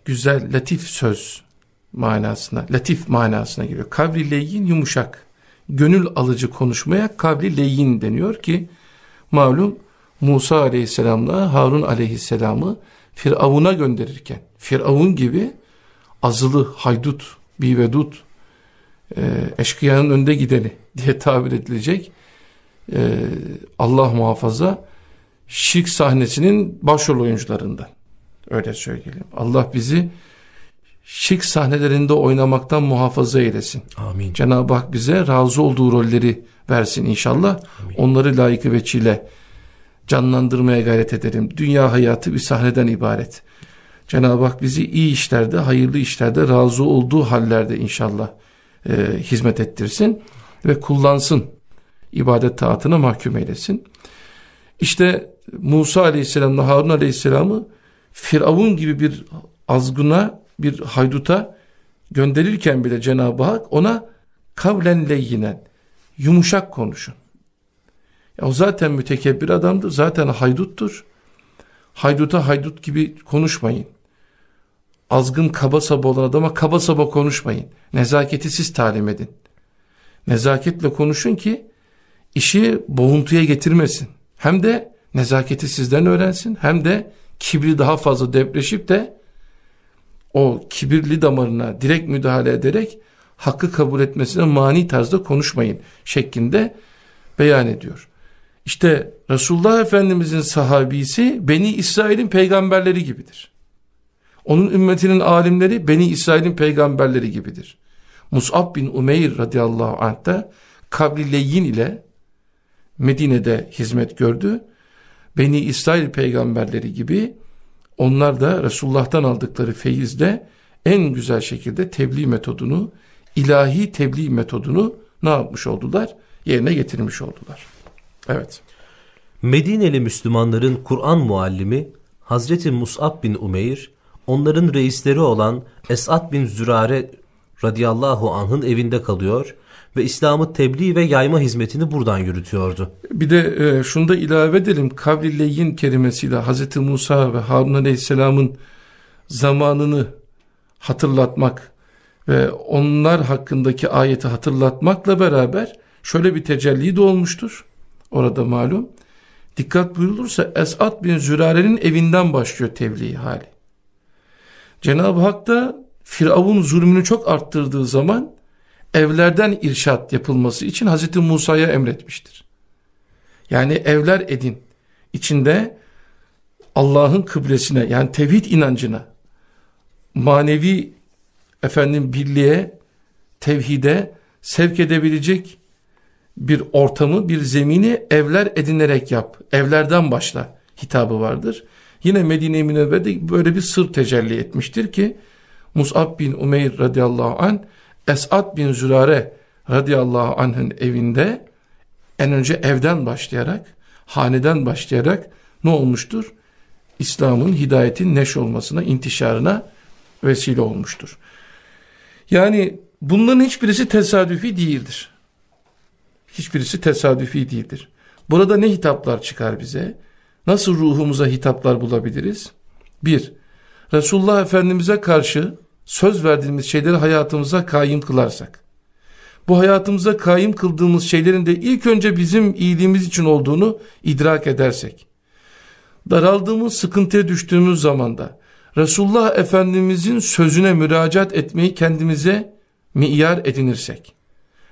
güzel, latif söz manasına, latif manasına geliyor. Kavli leyin yumuşak, gönül alıcı konuşmaya kavli leyin deniyor ki malum Musa aleyhisselamla Harun aleyhisselamı Firavun'a gönderirken Firavun gibi azılı, haydut, bivedut, e, eşkıyanın önde gideni diye tabir edilecek e, Allah muhafaza şirk sahnesinin başrol oyuncularından. Öyle söyleyelim. Allah bizi şirk sahnelerinde oynamaktan muhafaza eylesin. Amin. Cenab-ı Hak bize razı olduğu rolleri versin inşallah. Amin. Onları layıkı veçile canlandırmaya gayret edelim. Dünya hayatı bir sahneden ibaret. Cenab-ı Hak bizi iyi işlerde, hayırlı işlerde, razı olduğu hallerde inşallah e, hizmet ettirsin ve kullansın. ibadet taatına mahkum eylesin. İşte Musa Aleyhisselam'la Harun Aleyhisselam'ı Firavun gibi bir azgına, bir hayduta gönderirken bile Cenab-ı Hak ona kavlen leyyinen, yumuşak konuşun. Ya o zaten mütekebbir adamdır, zaten hayduttur. Hayduta haydut gibi konuşmayın. Azgın kaba saba olan adama kaba saba konuşmayın. Nezaketi siz talim edin. Nezaketle konuşun ki işi boğuntuya getirmesin. Hem de nezaketi sizden öğrensin hem de kibri daha fazla depreşip de o kibirli damarına direkt müdahale ederek hakkı kabul etmesine mani tarzda konuşmayın şeklinde beyan ediyor. İşte Resulullah Efendimizin sahabisi Beni İsrail'in peygamberleri gibidir. Onun ümmetinin alimleri Beni İsrail'in peygamberleri gibidir. Mus'ab bin Umeyr radıyallahu anh da kabri ile Medine'de hizmet gördü. Beni İsrail peygamberleri gibi onlar da Resulullah'tan aldıkları feyizle en güzel şekilde tebliğ metodunu, ilahi tebliğ metodunu ne yapmış oldular? Yerine getirmiş oldular. Evet. Medineli Müslümanların Kur'an muallimi Hazreti Mus'ab bin Umeyr, onların reisleri olan Esad bin Zürare radıyallahu anh'ın evinde kalıyor ve İslam'ı tebliğ ve yayma hizmetini buradan yürütüyordu. Bir de e, şunu da ilave edelim. Kavli leyin kelimesiyle Hazreti Musa ve Harun aleyhisselamın zamanını hatırlatmak ve onlar hakkındaki ayeti hatırlatmakla beraber şöyle bir tecelli de olmuştur. Orada malum. Dikkat buyurulursa Esad bin Zürare'nin evinden başlıyor tebliğ hali. Cenab-ı Hak da Firavun zulmünü çok arttırdığı zaman evlerden irşat yapılması için Hazreti Musa'ya emretmiştir. Yani evler edin. içinde Allah'ın kıblesine yani tevhid inancına manevi efendim birliğe tevhide sevk edebilecek bir ortamı, bir zemini evler edinerek yap. Evlerden başla hitabı vardır. Yine Medine-i Münevvere'de böyle bir sır tecelli etmiştir ki Mus'ab bin Umeyr radıyallahu anh Esad bin Zürare radıyallahu anh'ın evinde en önce evden başlayarak, haneden başlayarak ne olmuştur? İslam'ın hidayetin neş olmasına, intişarına vesile olmuştur. Yani bunların hiçbirisi tesadüfi değildir. Hiçbirisi tesadüfi değildir. Burada ne hitaplar çıkar bize? Nasıl ruhumuza hitaplar bulabiliriz? Bir, Resulullah Efendimiz'e karşı söz verdiğimiz şeyleri hayatımıza kaim kılarsak, bu hayatımıza kaim kıldığımız şeylerin de ilk önce bizim iyiliğimiz için olduğunu idrak edersek, daraldığımız, sıkıntıya düştüğümüz zamanda Resulullah Efendimizin sözüne müracaat etmeyi kendimize miyar edinirsek,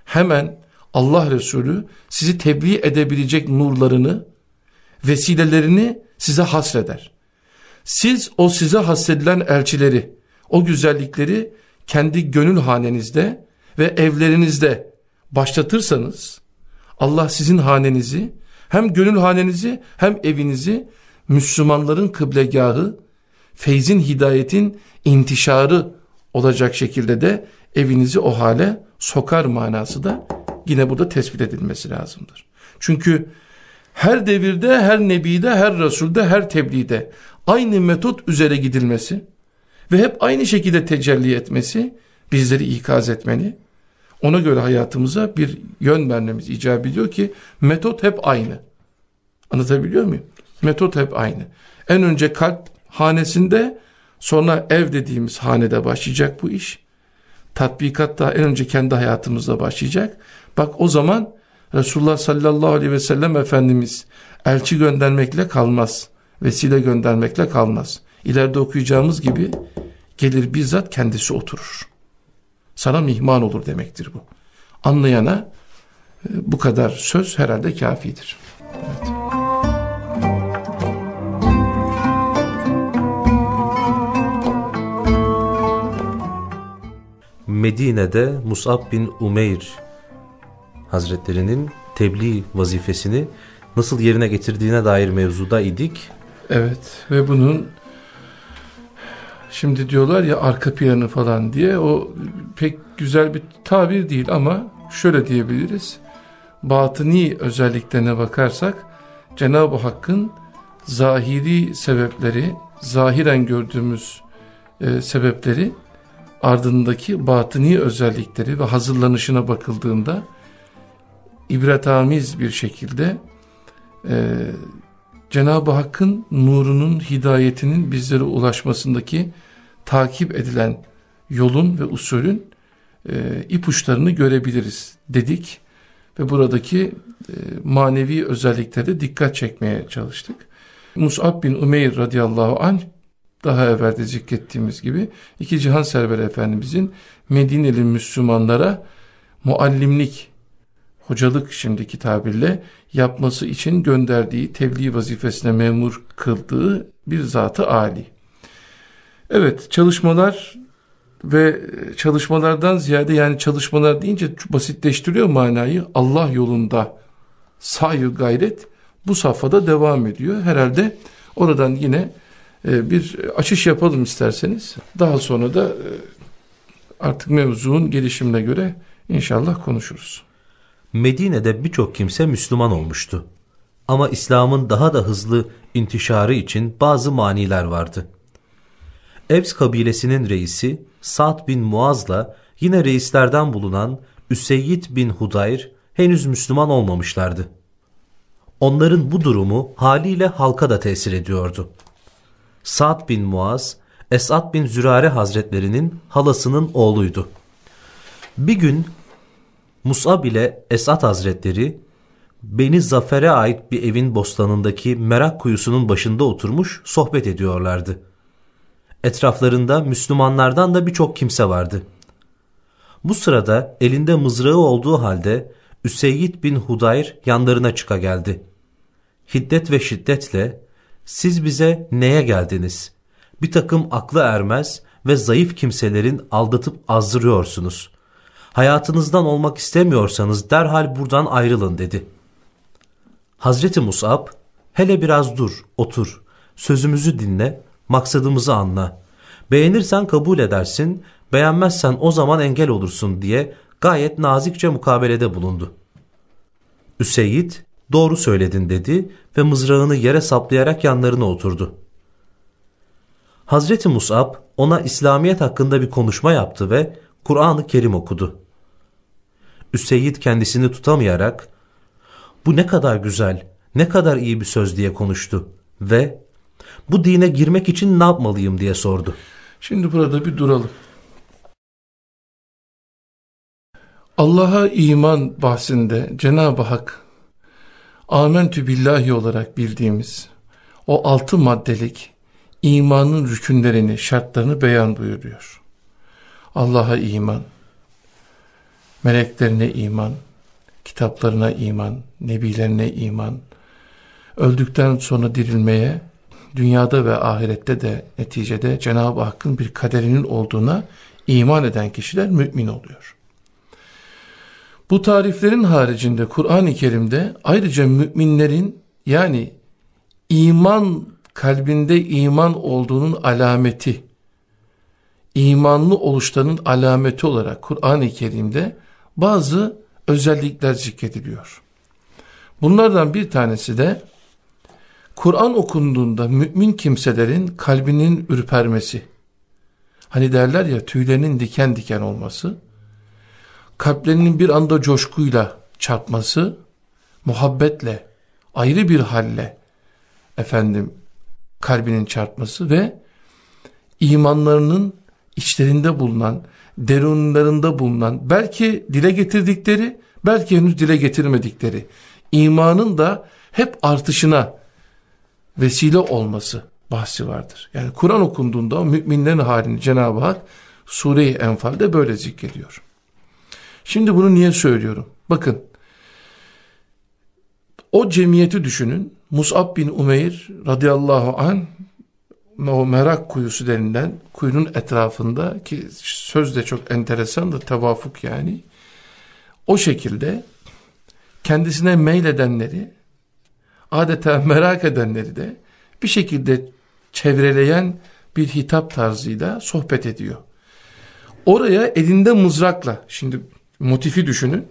hemen Allah Resulü sizi tebliğ edebilecek nurlarını, vesilelerini size hasreder. Siz o size hasredilen elçileri, o güzellikleri kendi gönül hanenizde ve evlerinizde başlatırsanız Allah sizin hanenizi hem gönül hanenizi hem evinizi Müslümanların kıblegahı feyzin hidayetin intişarı olacak şekilde de evinizi o hale sokar manası da yine burada tespit edilmesi lazımdır. Çünkü her devirde, her nebide, her rasulde, her tebliğde aynı metot üzere gidilmesi ve hep aynı şekilde tecelli etmesi bizleri ikaz etmeli. Ona göre hayatımıza bir yön vermemiz icap ediyor ki metot hep aynı. Anlatabiliyor muyum? Metot hep aynı. En önce kalp hanesinde sonra ev dediğimiz hanede başlayacak bu iş. Tatbikat da en önce kendi hayatımızda başlayacak. Bak o zaman Resulullah sallallahu aleyhi ve sellem Efendimiz elçi göndermekle kalmaz. Vesile göndermekle kalmaz. İleride okuyacağımız gibi gelir bizzat kendisi oturur. Sana mihman olur demektir bu. Anlayana e, bu kadar söz herhalde kafidir. Evet. Medine'de Musab bin Umeyr Hazretlerinin tebliğ vazifesini nasıl yerine getirdiğine dair mevzuda idik. Evet ve bunun şimdi diyorlar ya arka planı falan diye o pek güzel bir tabir değil ama şöyle diyebiliriz. Batıni özelliklerine bakarsak Cenab-ı Hakk'ın zahiri sebepleri, zahiren gördüğümüz e, sebepleri ardındaki batıni özellikleri ve hazırlanışına bakıldığında ibretamiz bir şekilde e, Cenab-ı Hakk'ın nurunun, hidayetinin bizlere ulaşmasındaki takip edilen yolun ve usulün e, ipuçlarını görebiliriz dedik. ve buradaki e, manevi özelliklere dikkat çekmeye çalıştık. Mus'ab bin Umeyr radıyallahu anh daha evvel de zikrettiğimiz gibi iki cihan serveri efendimizin Medineli Müslümanlara muallimlik, hocalık şimdiki tabirle yapması için gönderdiği tebliğ vazifesine memur kıldığı bir zatı Ali. Evet çalışmalar ve çalışmalardan ziyade yani çalışmalar deyince basitleştiriyor manayı Allah yolunda saygı gayret bu safhada devam ediyor. Herhalde oradan yine e, bir açış yapalım isterseniz. Daha sonra da e, artık mevzuun gelişimine göre inşallah konuşuruz. Medine'de birçok kimse Müslüman olmuştu. Ama İslam'ın daha da hızlı intişarı için bazı maniler vardı. Evs kabilesinin reisi Sa'd bin Muaz'la yine reislerden bulunan Üseyyid bin Hudayr henüz Müslüman olmamışlardı. Onların bu durumu haliyle halka da tesir ediyordu. Sa'd bin Muaz, Esad bin Zürare hazretlerinin halasının oğluydu. Bir gün Mus'ab ile Esad hazretleri Beni Zafer'e ait bir evin bostanındaki merak kuyusunun başında oturmuş sohbet ediyorlardı. Etraflarında Müslümanlardan da birçok kimse vardı. Bu sırada elinde mızrağı olduğu halde Üseyyid bin Hudayr yanlarına çıka geldi. Hiddet ve şiddetle siz bize neye geldiniz? Bir takım aklı ermez ve zayıf kimselerin aldatıp azdırıyorsunuz. Hayatınızdan olmak istemiyorsanız derhal buradan ayrılın dedi. Hazreti Musab, hele biraz dur, otur, sözümüzü dinle, maksadımızı anla. Beğenirsen kabul edersin, beğenmezsen o zaman engel olursun diye gayet nazikçe mukabelede bulundu. Üseyyid, doğru söyledin dedi ve mızrağını yere saplayarak yanlarına oturdu. Hazreti Musab ona İslamiyet hakkında bir konuşma yaptı ve Kur'an-ı Kerim okudu. Üseyyid kendisini tutamayarak bu ne kadar güzel, ne kadar iyi bir söz diye konuştu ve bu dine girmek için ne yapmalıyım diye sordu. Şimdi burada bir duralım. Allah'a iman bahsinde Cenab-ı Hak amentü billahi olarak bildiğimiz o altı maddelik imanın rükünlerini, şartlarını beyan buyuruyor. Allah'a iman, meleklerine iman, kitaplarına iman, nebilerine iman, öldükten sonra dirilmeye, dünyada ve ahirette de neticede Cenab-ı Hakk'ın bir kaderinin olduğuna iman eden kişiler mümin oluyor. Bu tariflerin haricinde Kur'an-ı Kerim'de ayrıca müminlerin yani iman kalbinde iman olduğunun alameti, imanlı oluşlarının alameti olarak Kur'an-ı Kerim'de bazı özellikler zikrediliyor. Bunlardan bir tanesi de Kur'an okunduğunda mümin kimselerin kalbinin ürpermesi. Hani derler ya tüylerinin diken diken olması, kalplerinin bir anda coşkuyla çarpması, muhabbetle, ayrı bir halle efendim kalbinin çarpması ve imanlarının içlerinde bulunan, derunlarında bulunan, belki dile getirdikleri, belki henüz dile getirmedikleri imanın da hep artışına vesile olması bahsi vardır. Yani Kur'an okunduğunda müminlerin halini Cenab-ı Hak Sure-i Enfal'de böyle zikrediyor. Şimdi bunu niye söylüyorum? Bakın o cemiyeti düşünün. Mus'ab bin Umeyr radıyallahu an o merak kuyusu denilen kuyunun etrafında ki söz de çok enteresandır tevafuk yani. O şekilde kendisine meyledenleri adeta *laughs* merak edenleri de bir şekilde çevreleyen bir hitap tarzıyla sohbet ediyor. Oraya elinde mızrakla şimdi motifi düşünün.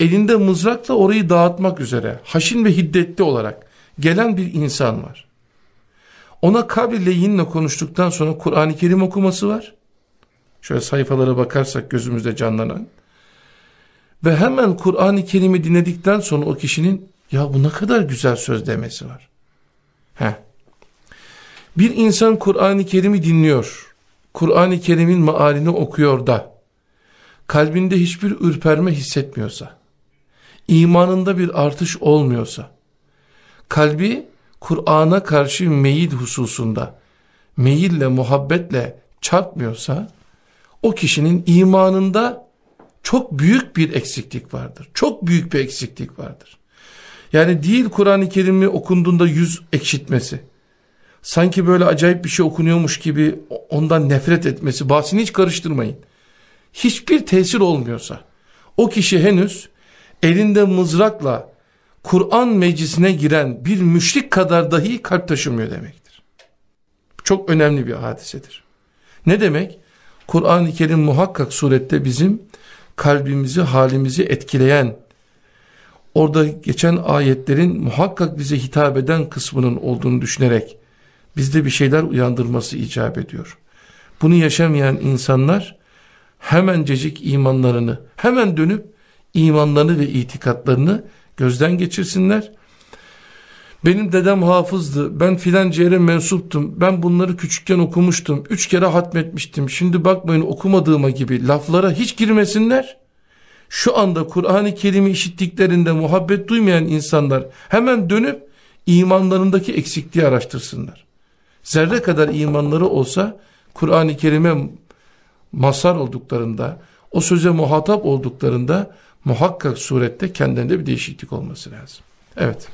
Elinde mızrakla orayı dağıtmak üzere haşin ve hiddetli olarak gelen bir insan var. Ona kabri leyinle konuştuktan sonra Kur'an-ı Kerim okuması var. Şöyle sayfalara bakarsak gözümüzde canlanan. Ve hemen Kur'an-ı Kerim'i dinledikten sonra o kişinin ya bu ne kadar güzel söz demesi var. Heh. Bir insan Kur'an-ı Kerim'i dinliyor. Kur'an-ı Kerim'in mealini okuyor da kalbinde hiçbir ürperme hissetmiyorsa, imanında bir artış olmuyorsa, kalbi Kur'an'a karşı meyil hususunda, meyille, muhabbetle çarpmıyorsa, o kişinin imanında çok büyük bir eksiklik vardır. Çok büyük bir eksiklik vardır. Yani değil Kur'an-ı Kerim'i okunduğunda yüz ekşitmesi, sanki böyle acayip bir şey okunuyormuş gibi ondan nefret etmesi, bahsini hiç karıştırmayın. Hiçbir tesir olmuyorsa, o kişi henüz elinde mızrakla Kur'an meclisine giren bir müşrik kadar dahi kalp taşımıyor demektir. Çok önemli bir hadisedir. Ne demek? Kur'an-ı Kerim muhakkak surette bizim kalbimizi, halimizi etkileyen, orada geçen ayetlerin muhakkak bize hitap eden kısmının olduğunu düşünerek bizde bir şeyler uyandırması icap ediyor. Bunu yaşamayan insanlar hemencecik imanlarını, hemen dönüp imanlarını ve itikatlarını gözden geçirsinler. Benim dedem hafızdı, ben filanca yere mensuptum, ben bunları küçükken okumuştum, üç kere hatmetmiştim, şimdi bakmayın okumadığıma gibi laflara hiç girmesinler. Şu anda Kur'an-ı Kerim'i işittiklerinde muhabbet duymayan insanlar hemen dönüp imanlarındaki eksikliği araştırsınlar. Zerre kadar imanları olsa Kur'an-ı Kerim'e mazhar olduklarında, o söze muhatap olduklarında muhakkak surette kendilerinde bir değişiklik olması lazım. Evet.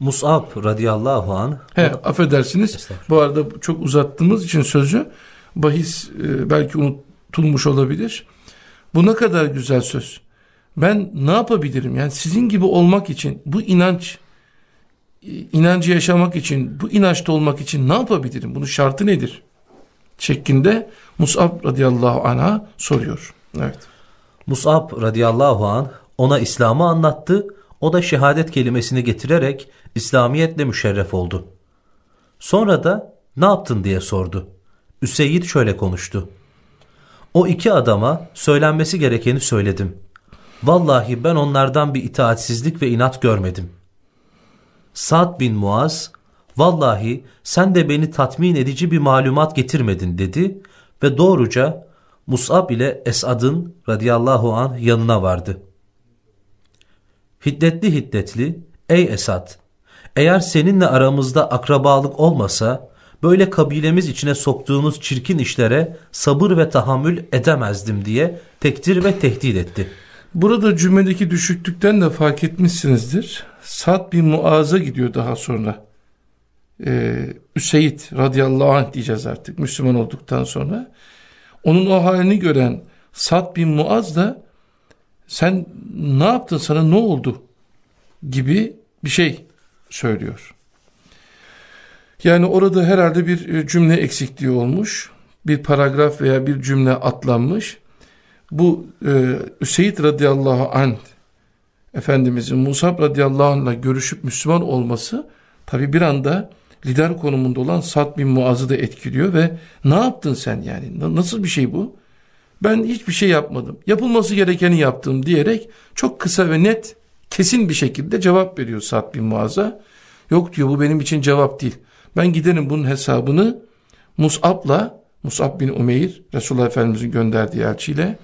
Mus'ab radıyallahu an. He, affedersiniz. Bu arada çok uzattığımız için sözü bahis e, belki unutulmuş olabilir. Bu ne kadar güzel söz. Ben ne yapabilirim? Yani sizin gibi olmak için bu inanç inancı yaşamak için, bu inançta olmak için ne yapabilirim? Bunun şartı nedir? Şeklinde Mus'ab radıyallahu anh'a soruyor. Evet. Mus'ab radıyallahu anh ona İslam'ı anlattı. O da şehadet kelimesini getirerek İslamiyetle müşerref oldu. Sonra da ne yaptın diye sordu. Üseyd şöyle konuştu. O iki adama söylenmesi gerekeni söyledim. Vallahi ben onlardan bir itaatsizlik ve inat görmedim. Sa'd bin Muaz, vallahi sen de beni tatmin edici bir malumat getirmedin dedi ve doğruca Mus'ab ile Esad'ın radıyallahu an yanına vardı. Hiddetli hiddetli, ey Esad, eğer seninle aramızda akrabalık olmasa, böyle kabilemiz içine soktuğunuz çirkin işlere sabır ve tahammül edemezdim diye tektir ve tehdit etti. Burada cümledeki düşüklükten de fark etmişsinizdir. Sad bin Muaz'a gidiyor daha sonra. Ee, Üseyd radıyallahu anh diyeceğiz artık Müslüman olduktan sonra. Onun o halini gören Sad bin Muaz da sen ne yaptın sana ne oldu gibi bir şey söylüyor. Yani orada herhalde bir e, cümle eksikliği olmuş. Bir paragraf veya bir cümle atlanmış. Bu e, Üseyd radıyallahu anh Efendimizin Musab radıyallahu anh'la görüşüp Müslüman olması tabi bir anda lider konumunda olan Sad bin Muaz'ı da etkiliyor ve ne yaptın sen yani nasıl bir şey bu? Ben hiçbir şey yapmadım. Yapılması gerekeni yaptım diyerek çok kısa ve net kesin bir şekilde cevap veriyor Sad bin Muaz'a. Yok diyor bu benim için cevap değil. Ben giderim bunun hesabını Mus'ab'la Mus'ab bin Umeyr Resulullah Efendimizin gönderdiği elçiyle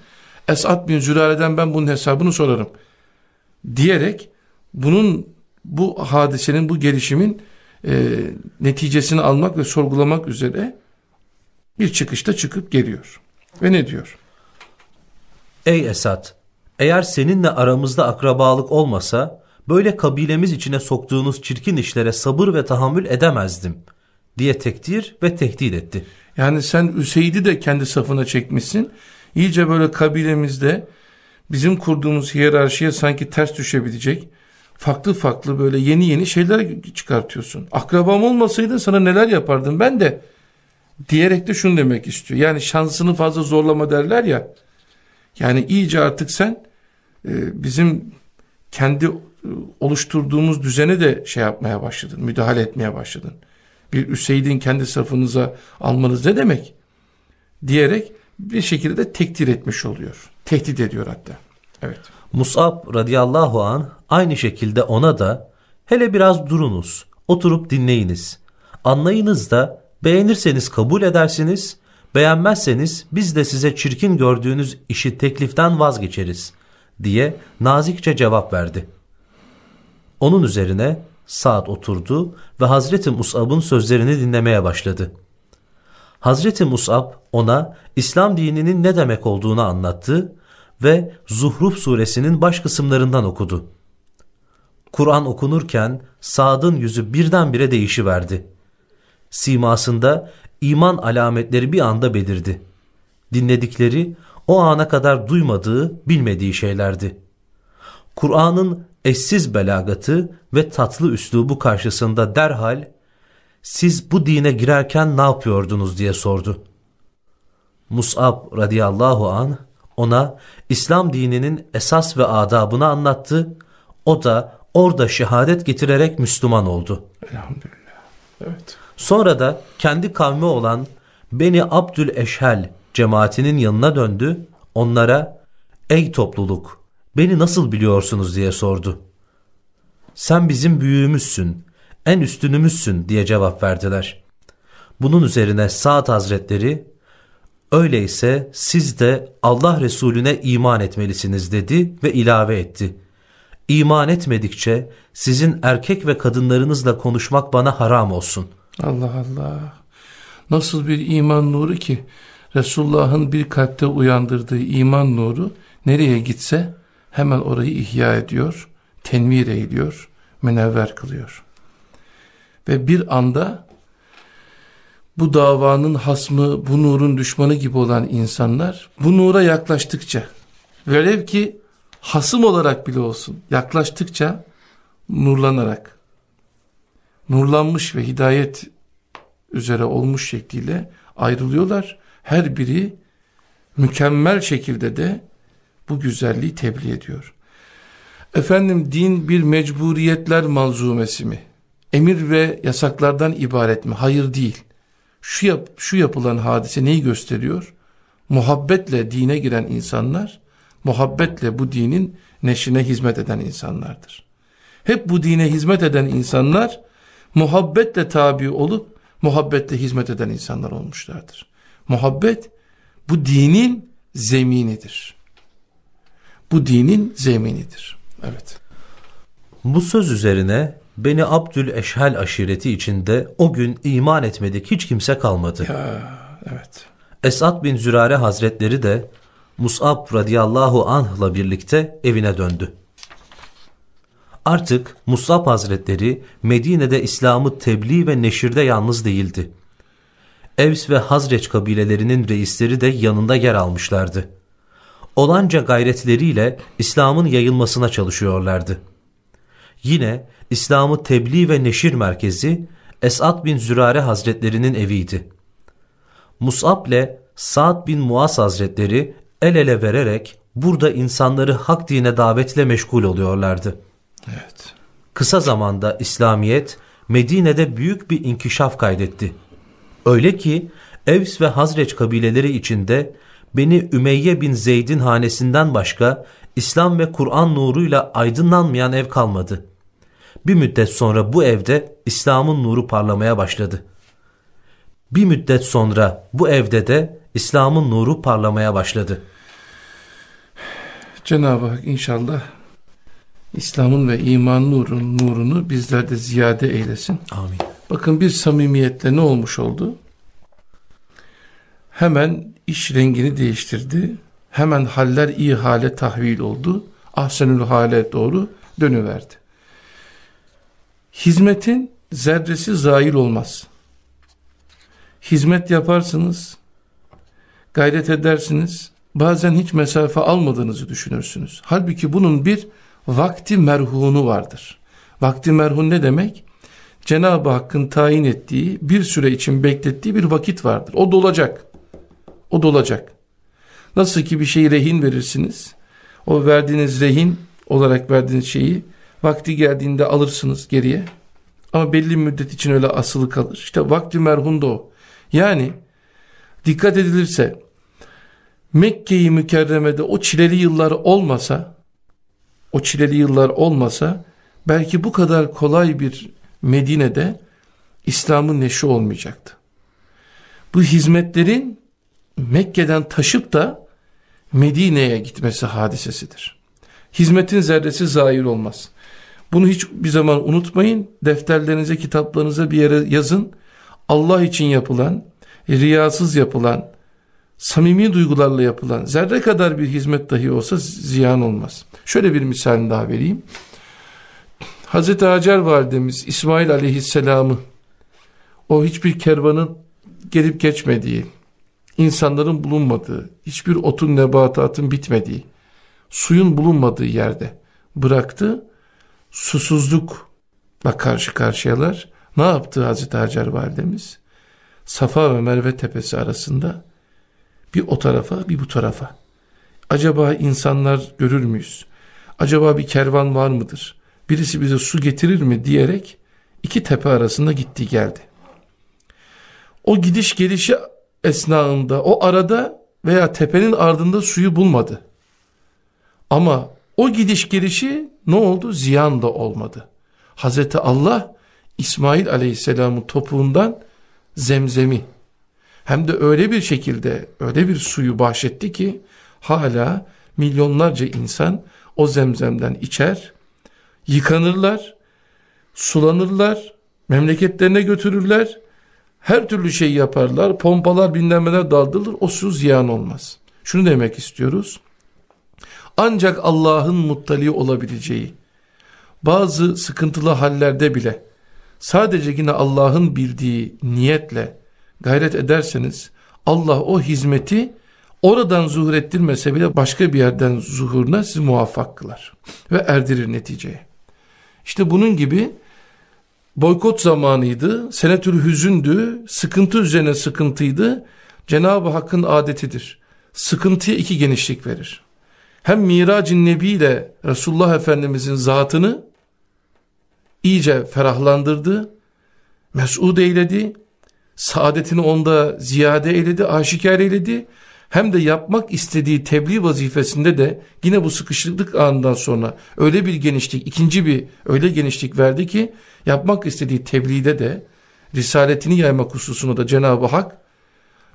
Esad bin Zürare'den ben bunun hesabını sorarım diyerek bunun bu hadisenin bu gelişimin e, neticesini almak ve sorgulamak üzere bir çıkışta çıkıp geliyor. Ve ne diyor? Ey Esad! Eğer seninle aramızda akrabalık olmasa böyle kabilemiz içine soktuğunuz çirkin işlere sabır ve tahammül edemezdim diye tektir ve tehdit etti. Yani sen Üseyd'i de kendi safına çekmişsin. İyice böyle kabilemizde bizim kurduğumuz hiyerarşiye sanki ters düşebilecek farklı farklı böyle yeni yeni şeyler çıkartıyorsun. Akrabam olmasaydı sana neler yapardım ben de diyerek de şunu demek istiyor. Yani şansını fazla zorlama derler ya. Yani iyice artık sen e, bizim kendi e, oluşturduğumuz düzene de şey yapmaya başladın, müdahale etmeye başladın. Bir Üseyd'in kendi safınıza almanız ne demek? Diyerek bir şekilde de tekdir etmiş oluyor. Tehdit ediyor hatta. Evet. Mus'ab radıyallahu an aynı şekilde ona da hele biraz durunuz, oturup dinleyiniz. Anlayınız da beğenirseniz kabul edersiniz, Beğenmezseniz biz de size çirkin gördüğünüz işi tekliften vazgeçeriz diye nazikçe cevap verdi. Onun üzerine Saad oturdu ve Hazreti Mus'ab'ın sözlerini dinlemeye başladı. Hazreti Mus'ab ona İslam dininin ne demek olduğunu anlattı ve Zuhruf suresinin baş kısımlarından okudu. Kur'an okunurken Saad'ın yüzü birdenbire değişiverdi. Simasında iman alametleri bir anda belirdi. Dinledikleri o ana kadar duymadığı, bilmediği şeylerdi. Kur'an'ın eşsiz belagatı ve tatlı üslubu karşısında derhal siz bu dine girerken ne yapıyordunuz diye sordu. Mus'ab radıyallahu an ona İslam dininin esas ve adabını anlattı. O da orada şehadet getirerek Müslüman oldu. Elhamdülillah. Evet. Sonra da kendi kavmi olan Beni Abdül Eşhel cemaatinin yanına döndü. Onlara ey topluluk beni nasıl biliyorsunuz diye sordu. Sen bizim büyüğümüzsün, en üstünümüzsün diye cevap verdiler. Bunun üzerine Sa'd Hazretleri öyleyse siz de Allah Resulüne iman etmelisiniz dedi ve ilave etti. İman etmedikçe sizin erkek ve kadınlarınızla konuşmak bana haram olsun. Allah Allah. Nasıl bir iman nuru ki Resulullah'ın bir kalpte uyandırdığı iman nuru nereye gitse hemen orayı ihya ediyor, tenvir ediyor, münevver kılıyor. Ve bir anda bu davanın hasmı, bu nurun düşmanı gibi olan insanlar bu nura yaklaştıkça velev ki hasım olarak bile olsun yaklaştıkça nurlanarak nurlanmış ve hidayet üzere olmuş şekliyle ayrılıyorlar. Her biri mükemmel şekilde de bu güzelliği tebliğ ediyor. Efendim din bir mecburiyetler malzumesi mi? Emir ve yasaklardan ibaret mi? Hayır değil. Şu, yap, şu yapılan hadise neyi gösteriyor? Muhabbetle dine giren insanlar, muhabbetle bu dinin neşine hizmet eden insanlardır. Hep bu dine hizmet eden insanlar, muhabbetle tabi olup, muhabbetle hizmet eden insanlar olmuşlardır. Muhabbet, bu dinin zeminidir. Bu dinin zeminidir. Evet. Bu söz üzerine Beni Abdül Eşhel aşireti içinde o gün iman etmedik hiç kimse kalmadı. Ya, evet. Esad bin Zürare Hazretleri de Mus'ab radıyallahu anh'la birlikte evine döndü. Artık Mus'ab Hazretleri Medine'de İslam'ı tebliğ ve neşirde yalnız değildi. Evs ve Hazreç kabilelerinin reisleri de yanında yer almışlardı. Olanca gayretleriyle İslam'ın yayılmasına çalışıyorlardı. Yine İslam'ı tebliğ ve neşir merkezi Esad bin Zürare Hazretlerinin eviydi. Mus'ab ile Sa'd bin Muaz Hazretleri el ele vererek burada insanları hak dine davetle meşgul oluyorlardı. Evet. Kısa zamanda İslamiyet Medine'de büyük bir inkişaf kaydetti. Öyle ki Evs ve Hazreç kabileleri içinde Beni Ümeyye bin Zeyd'in hanesinden başka İslam ve Kur'an nuruyla aydınlanmayan ev kalmadı. Bir müddet sonra bu evde İslam'ın nuru parlamaya başladı. Bir müddet sonra bu evde de İslam'ın nuru parlamaya başladı. Cenab-ı Hak inşallah İslam'ın ve iman nurun nurunu bizlerde ziyade eylesin. Amin. Bakın bir samimiyetle ne olmuş oldu? Hemen iş rengini değiştirdi. Hemen haller iyi hale tahvil oldu. Ahsenül hale doğru dönüverdi. Hizmetin zerresi zail olmaz. Hizmet yaparsınız, gayret edersiniz, bazen hiç mesafe almadığınızı düşünürsünüz. Halbuki bunun bir vakti merhunu vardır. Vakti merhun ne demek? Cenab-ı Hakk'ın tayin ettiği, bir süre için beklettiği bir vakit vardır. O dolacak. O dolacak. Nasıl ki bir şeyi rehin verirsiniz. O verdiğiniz rehin olarak verdiğiniz şeyi vakti geldiğinde alırsınız geriye. Ama belli müddet için öyle asılı kalır. İşte vakti merhun da o. Yani dikkat edilirse Mekke'yi mükerremede o çileli yıllar olmasa o çileli yıllar olmasa belki bu kadar kolay bir Medine'de İslam'ın neşi olmayacaktı. Bu hizmetlerin Mekke'den taşıp da Medine'ye gitmesi hadisesidir. Hizmetin zerresi zahir olmaz. Bunu hiç bir zaman unutmayın. Defterlerinize, kitaplarınıza bir yere yazın. Allah için yapılan, riyasız yapılan, samimi duygularla yapılan zerre kadar bir hizmet dahi olsa ziyan olmaz. Şöyle bir misal daha vereyim. Hazreti Hacer validemiz İsmail aleyhisselamı o hiçbir kervanın gelip geçmediği, insanların bulunmadığı, hiçbir otun nebatatın bitmediği, suyun bulunmadığı yerde bıraktı. Susuzlukla karşı karşıyalar. Ne yaptı Hazreti Hacer validemiz? Safa ve Merve tepesi arasında bir o tarafa bir bu tarafa. Acaba insanlar görür müyüz? Acaba bir kervan var mıdır? Birisi bize su getirir mi diyerek iki tepe arasında gitti geldi. O gidiş gelişi esnasında o arada veya tepenin ardında suyu bulmadı. Ama o gidiş gelişi ne oldu? Ziyan da olmadı. Hazreti Allah İsmail Aleyhisselam'ın topuğundan zemzemi hem de öyle bir şekilde öyle bir suyu bahşetti ki hala milyonlarca insan o zemzemden içer, yıkanırlar, sulanırlar, memleketlerine götürürler, her türlü şey yaparlar, pompalar binlenmeler daldırılır, o su ziyan olmaz. Şunu demek istiyoruz, ancak Allah'ın muttali olabileceği, bazı sıkıntılı hallerde bile, sadece yine Allah'ın bildiği niyetle, gayret ederseniz Allah o hizmeti oradan zuhur ettirmese bile başka bir yerden zuhuruna sizi muvaffak kılar ve erdirir neticeye. İşte bunun gibi boykot zamanıydı, senetül hüzündü, sıkıntı üzerine sıkıntıydı. Cenab-ı Hakk'ın adetidir. Sıkıntıya iki genişlik verir. Hem Miracın Nebi ile Resulullah Efendimizin zatını iyice ferahlandırdı, mes'ud eyledi, saadetini onda ziyade eyledi, aşikar eyledi. Hem de yapmak istediği tebliğ vazifesinde de yine bu sıkışıklık anından sonra öyle bir genişlik, ikinci bir öyle genişlik verdi ki yapmak istediği tebliğde de risaletini yaymak hususunda da Cenab-ı Hak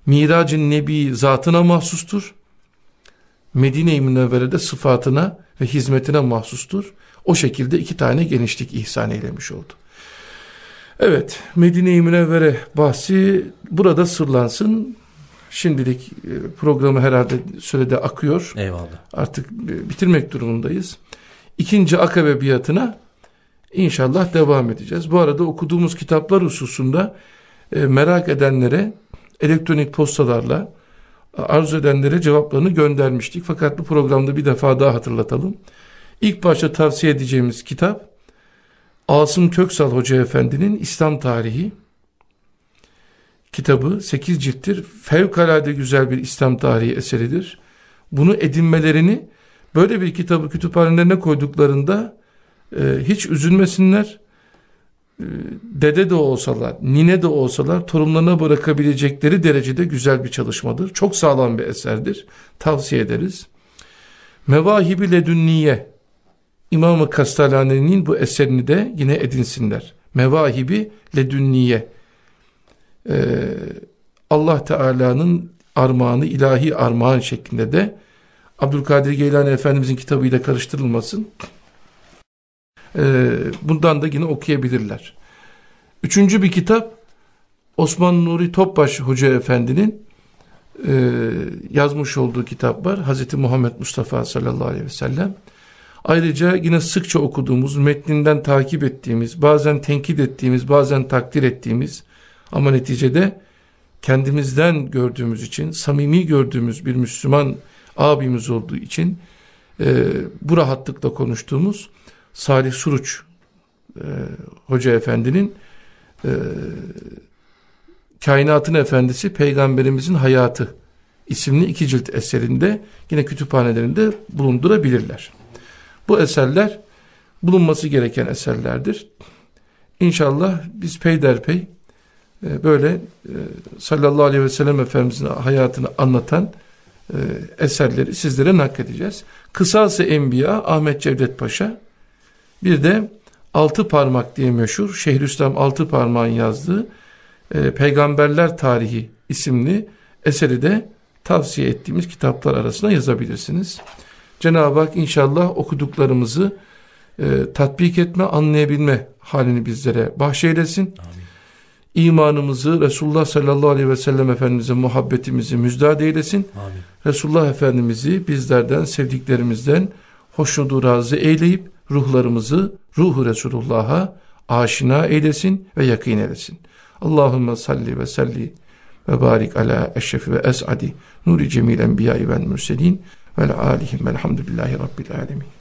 Miracın Nebi zatına mahsustur. Medine-i Münevvere'de sıfatına ve hizmetine mahsustur. O şekilde iki tane genişlik ihsan eylemiş oldu. Evet, Medine-i Münevvere bahsi burada sırlansın. Şimdilik e, programı herhalde sürede akıyor. Eyvallah. Artık bitirmek durumundayız. İkinci akabe biatına inşallah devam edeceğiz. Bu arada okuduğumuz kitaplar hususunda e, merak edenlere elektronik postalarla arzu edenlere cevaplarını göndermiştik. Fakat bu programda bir defa daha hatırlatalım. İlk başta tavsiye edeceğimiz kitap Asım Köksal Hoca Efendi'nin İslam Tarihi kitabı 8 cilttir. Fevkalade güzel bir İslam tarihi eseridir. Bunu edinmelerini böyle bir kitabı kütüphanelerine koyduklarında e, hiç üzülmesinler. Dede de olsalar, nine de olsalar torunlarına bırakabilecekleri derecede güzel bir çalışmadır. Çok sağlam bir eserdir. Tavsiye ederiz. Mevahibi Ledünniye İmam-ı Kastalani'nin bu eserini de yine edinsinler. Mevahibi Ledünniye ee, Allah Teala'nın armağanı ilahi armağan şeklinde de Abdülkadir Geylani Efendimizin kitabıyla karıştırılmasın. Ee, bundan da yine okuyabilirler. Üçüncü bir kitap Osman Nuri Topbaş Hoca Efendi'nin e, yazmış olduğu kitap var. Hazreti Muhammed Mustafa sallallahu aleyhi ve sellem. Ayrıca yine sıkça okuduğumuz, metninden takip ettiğimiz, bazen tenkit ettiğimiz, bazen takdir ettiğimiz ama neticede kendimizden gördüğümüz için, samimi gördüğümüz bir Müslüman abimiz olduğu için e, bu rahatlıkla konuştuğumuz Salih Suruç e, Hoca Efendi'nin e, Kainatın Efendisi Peygamberimizin Hayatı isimli iki cilt eserinde yine kütüphanelerinde bulundurabilirler. Bu eserler bulunması gereken eserlerdir. İnşallah biz peyderpey e, böyle e, sallallahu aleyhi ve sellem Efendimizin hayatını anlatan e, eserleri sizlere nakledeceğiz. Kısası Enbiya Ahmet Cevdet Paşa bir de Altı Parmak diye meşhur Şeyhülislam Altı Parmak'ın yazdığı Peygamberler Tarihi isimli eseri de tavsiye ettiğimiz kitaplar arasında yazabilirsiniz. Cenab-ı Hak inşallah okuduklarımızı e, tatbik etme, anlayabilme halini bizlere bahşeylesin. Amin. İmanımızı Resulullah sallallahu aleyhi ve sellem Efendimiz'e muhabbetimizi müjdat eylesin. Amin. Resulullah Efendimiz'i bizlerden, sevdiklerimizden hoşnudu razı eyleyip ruhlarımızı ruhu Resulullah'a aşina eylesin ve yakin eylesin. Allahümme salli ve salli ve barik ala eşrefi ve es'adi nuri cemil enbiyayı vel mürselin vel alihim velhamdülillahi rabbil alemin.